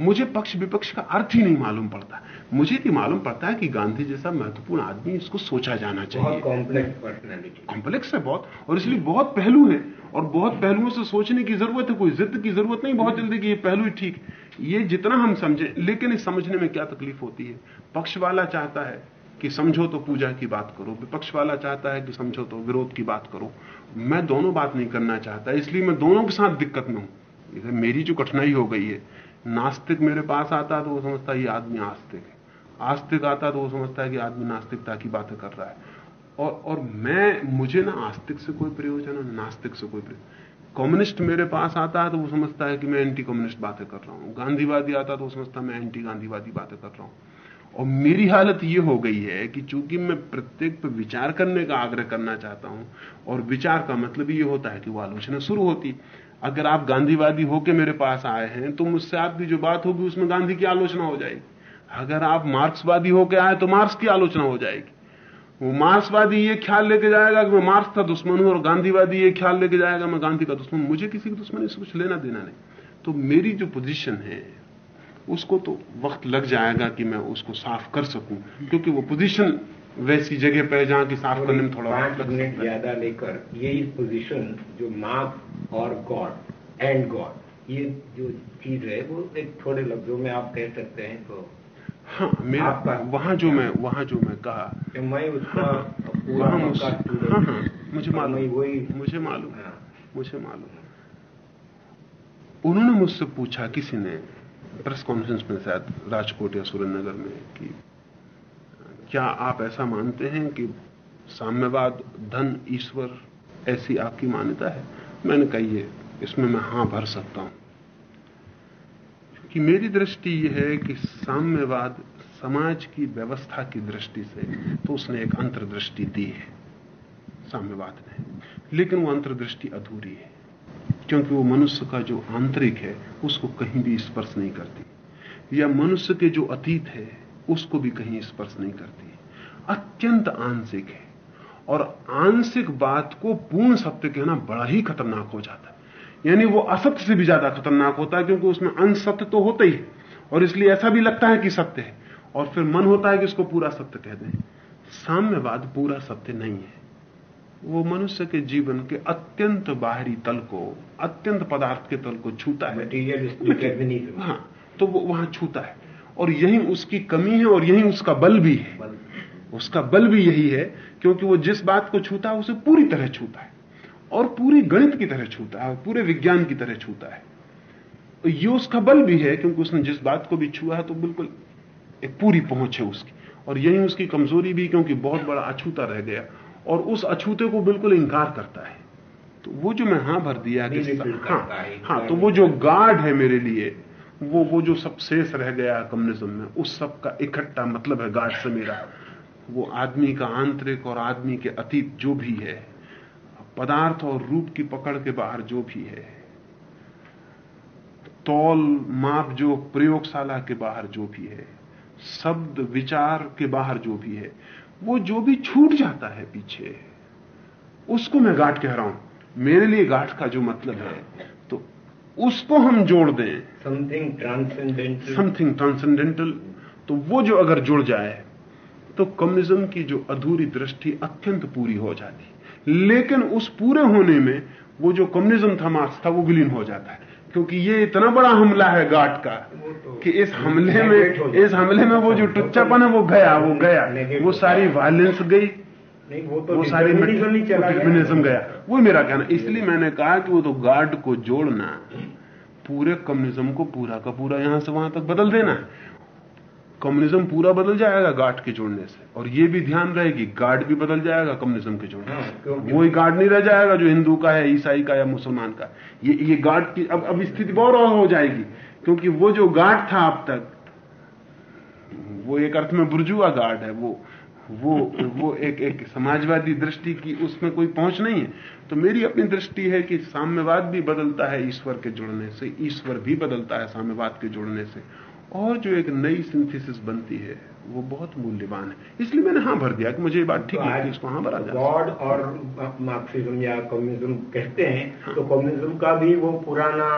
मुझे पक्ष विपक्ष का अर्थ ही नहीं मालूम पड़ता। मुझे भी मालूम पड़ता है कि गांधी जैसा महत्वपूर्ण आदमी इसको सोचा जाना बहुत चाहिए। कॉम्प्लेक्स पर्सनैलिटी कॉम्प्लेक्स है बहुत और इसलिए बहुत पहलू है और बहुत पहलुओं से सोचने की ज़रूरत है कोई जिद की ज़रूरत नहीं बहुत जल्दी कि ये पहलू ही ठीक। ये जितना हम समझे लेकिन इस समझने में क्या तकलीफ़ होती है? पक्ष वाला चाहता है कि समझो तो पूजा की बात करो, विपक्ष वाला चाहता है कि समझो तो विरोध की बात करो। मैं दोनों बात नहीं करना चाहता, इसलिए मैं दोनों के साथ दिक्कत में हूँ। मेरी जो कठिनाई हो गई है, नास्तिक मेरे पास आता तो वो समझता है ये आदमी आस्तिक है। आस्तिक आता तो वो समझता है कि आदमी नास्तिकता की बातें कर रहा है। और और मैं, मुझे ना आस्तिक से कोई प्रयोजन है, नास्तिक से कोई प्रयोजन। कम्युनिस्ट मेरे पास आता है तो वो समझता है कि मैं एंटी कम्युनिस्ट बातें कर रहा हूँ। गांधीवादी आता तो वो समझता है मैं एंटी गांधीवादी बातें कर रहा हूँ। और मेरी हालत यह हो गई है कि चूँकि मैं प्रत्येक पर विचार करने का आग्रह करना चाहता हूँ, और विचार का मतलब ये होता है कि वो आलोचना शुरू होती। अगर आप गांधीवादी होकर मेरे पास आए हैं तो मुझसे आपकी जो बात होगी, उसमें गांधी की आलोचना हो जाएगी। अगर आप मार्क्सवादी होकर आए तो मार्क्स की आलोचना हो जाएगी। वो मार्क्सवादी ये ख्याल लेके जाएगा कि मैं मार्क्स का दुश्मन हूँ, और गांधीवादी ये ख्याल लेके जाएगा, मैं गांधी का दुश्मन मुझे किसी की दुश्मनी से कुछ लेना देना नहीं। तो मेरी जो पोजीशन है उसको तो वक्त लग जाएगा कि मैं उसको साफ़ कर सकूँ क्योंकि वो पोजीशन वैसी जगह पे है जहाँ की साफ़ करने में थोड़ा पाँच मिनट ज़्यादा लेकर ये पोजीशन जो मार्क्स और गॉड एंड गॉड ये जो चीज़ है वो एक थोड़े लफ्जों में आप कह सकते हैं तो हाँ मेरा वहाँ जो मैं वहाँ जो मैं कहा। कि मैं उसका पूरा मौका student हाँ हाँ मुझे मालूम वही मुझे मालूम हाँ। मुझे मालूम। उन्होंने मुझसे पूछा किसी ने प्रेस कॉन्फ्रेंस में शायद राजकोट या सुरेंद्रनगर में कि क्या आप ऐसा मानते हैं कि साम्यवाद, धन, ईश्वर ऐसी आपकी मान्यता है? मैंने कही है इसमें मैं हाँ भर सकता हूँ। क्योंकि मेरी दृष्टि यह है कि साम्यवाद समाज की व्यवस्था की दृष्टि से तो उसने एक अंतर्दृष्टि दी है, साम्यवाद ने। लेकिन वो अंतर्दृष्टि अधूरी है। क्योंकि वो मनुष्य का जो आंतरिक है, उसको कहीं भी स्पर्श नहीं करती। या मनुष्य के जो अतीत है, उसको भी कहीं स्पर्श नहीं करती। अत्यंत आंशिक है। और आंशिक बात को पूर्ण सत्य कहना बड़ा ही खतरनाक हो जाता है। यानी वो असत्य से भी ज़्यादा खतरनाक होता है, क्योंकि उसमें अंश सत्य तो होता ही है। और इसलिए ऐसा भी लगता है कि सत्य है। और फिर मन होता है कि इसको पूरा सत्य कह दें। साम्यवाद पूरा सत्य नहीं है। वो मनुष्य के जीवन के अत्यंत बाहरी तल को अत्यंत पदार्थ के तल को छूता है। हाँ तो वो वहाँ छूता है। और यही उसकी कमी है और यही उसका बल भी है। उसका बल भी यही है क्योंकि वो जिस बात को छूता है उसे पूरी तरह छूता है। और पूरी गणित की तरह छूता है पूरे विज्ञान की तरह छूता है। ये उसका बल भी है क्योंकि उसने जिस बात को भी छुआ है तो बिल्कुल एक पूरी पहुँच है उसकी। और यही उसकी कमज़ोरी भी क्योंकि बहुत बड़ा अछूता रह गया। और उस अछूते को बिल्कुल इंकार करता है। तो वो जो मैं हाँ भर दिया कि हाँ, हाँ तो वो जो गार्ड है मेरे लिए वो वो जो सब शेष रह गया कम्युनिज्म में उस सब का इकट्ठा मतलब है गार्ड से मेरा। वो आदमी का आंतरिक और आदमी के अतीत जो भी है पदार्थ और रूप की पकड़ के बाहर जो भी है तौल माप जो प्रयोगशाला के बाहर जो भी है शब्द विचार के बाहर जो भी है वो जो भी छूट जाता है पीछे उसको मैं गाठ कह रहा हूँ। मेरे लिए गाठ का जो मतलब है तो उसको हम जोड़ दें। समथिंग ट्रांसेंडेंटल समथिंग ट्रांसेंडेंटल तो वो जो अगर जुड़ जाए तो कम्युनिज्म की जो अधूरी दृष्टि अत्यंत पूरी हो जाती। लेकिन उस पूरे होने में वो जो कम्युनिज्म था मार्क्स था वो विलीन हो जाता है। क्योंकि ये इतना बड़ा हमला है गाट का तो कि इस हमले में इस हमले में वो जो टुच्चापन है वो गया वो गया। वो सारी वायलेंस गई। वो तो वो सारी डिटर्मिनिज्म गया। वो मेरा कहना। इसलिए मैंने कहा कि वो तो गार्ड को जोड़ना पूरे कम्युनिज्म को पूरा का पूरा यहाँ से वहाँ तक बदल देना। है कम्युनिज्म पूरा बदल जाएगा गार्ड के जोड़ने से। और ये भी ध्यान रहेगी गार्ड भी बदल जाएगा कम्युनिज्म के जोड़ने हाँ, से क्योंकि- वही गार्ड नहीं रह जाएगा जो हिंदू का है ईसाई का या मुसलमान का ये ये गार्ड की अब अब स्थिति और और हो जाएगी क्योंकि वो जो गार्ड था अब तक वो एक अर्थ में बुर्जुआ गार्ड है वो वो वो एक एक समाजवादी दृष्टि की उसमें कोई पहुँच नहीं है। तो मेरी अपनी दृष्टि है कि साम्यवाद भी बदलता है ईश्वर के जुड़ने से ईश्वर भी बदलता है साम्यवाद के जुड़ने से। और जो एक नई सिंथेसिस बनती है वो बहुत मूल्यवान है। इसलिए मैंने हाँ भर दिया कि मुझे ये बात ठीक तो है इसको हाँ भरा जाए। गॉड और मार्क्सिज्म या कम्युनिज्म कहते हैं तो कम्युनिज्म का भी वो पुराना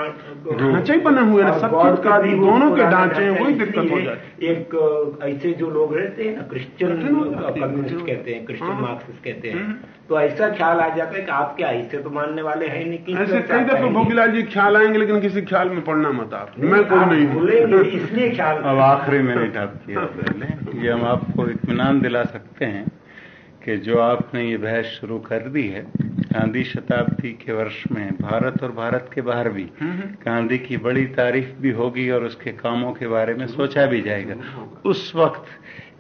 ढांचे ही बने हुए हैं, सब गॉड का भी दोनों के ढांचे हैं, वही दिक्कत हो जाती एक ऐसे जो लोग रहते हैं ना क्रिश्चियन हो है, कम्युनिस्ट कहते हैं क्रिश्चियन हाँ। मार्क्सिस्ट कहते हैं। तो ऐसा ख्याल आ जाता है कि आप क्या इससे तो मानने वाले हैं नहीं कि ऐसे कई दफे भोगीलाल जी ख्याल आएँगे लेकिन किसी ख्याल में पढ़ना मत आप। मैं कोई नहीं हूँ। इसलिए ख्याल [LAUGHS] अब आखिरी है। पहले। ये हम आपको इतमान दिला सकते हैं कि जो आपने ये बहस शुरू कर दी है गांधी शताब्दी के वर्ष में भारत और भारत के बाहर भी गांधी की बड़ी तारीफ़ भी होगी और उसके कामों के बारे में सोचा भी जाएगा। उस वक्त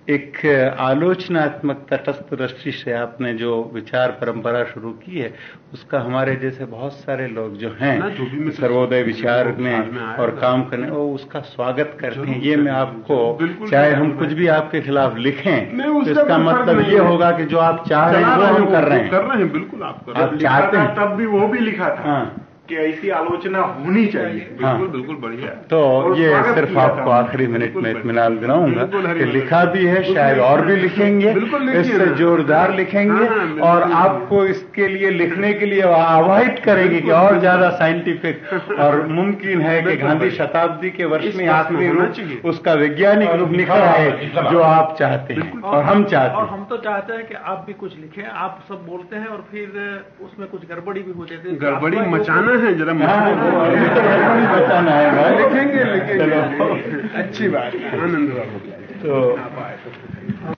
एक आलोचनात्मक तटस्थ दृष्टि से आपने जो विचार परंपरा शुरू की है उसका हमारे जैसे बहुत सारे लोग जो हैं सर्वोदय विचार में में और काम करने वो उसका स्वागत करते हैं। ये मैं आपको चाहे हम कुछ भी आपके खिलाफ लिखें तो इसका मतलब ये होगा कि जो आप चाह रहे हैं वो हम कर रहे हैं। कर रहे हैं बिल्कुल आप चाहते हैं। तब भी वो भी लिखा था। हाँ। कि ऐसी आलोचना होनी चाहिए। बिल्कुल हाँ। बिल्कुल बिल्कुल बढ़िया। तो ये सिर्फ़ आपको आखिरी मिनट में बढ़िया। इत्मीनान दिलाऊँगा कि लिखा भी है शायद और भी लिखेंगे इससे जोरदार लिखेंगे हाँ, हाँ, और आपको इसके लिए लिखने के लिए आवाहित करेंगे कि और ज़्यादा साइंटिफिक और [LAUGHS] मुमकिन है कि गांधी शताब्दी के वर्ष में आखिरी रूप उसका वैज्ञानिक रूप निकला है जो आप चाहते हैं और हम चाहते और हैं। हम तो चाहते हैं कि आप भी कुछ लिखें आप सब बोलते हैं और फिर उसमें कुछ गड़बड़ी भी हो जाती है। गड़बड़ी मचाना है जरा हाँ, बचाना है लिखेंगे लिखेंगे। अच्छी बात है आनंद जी। तो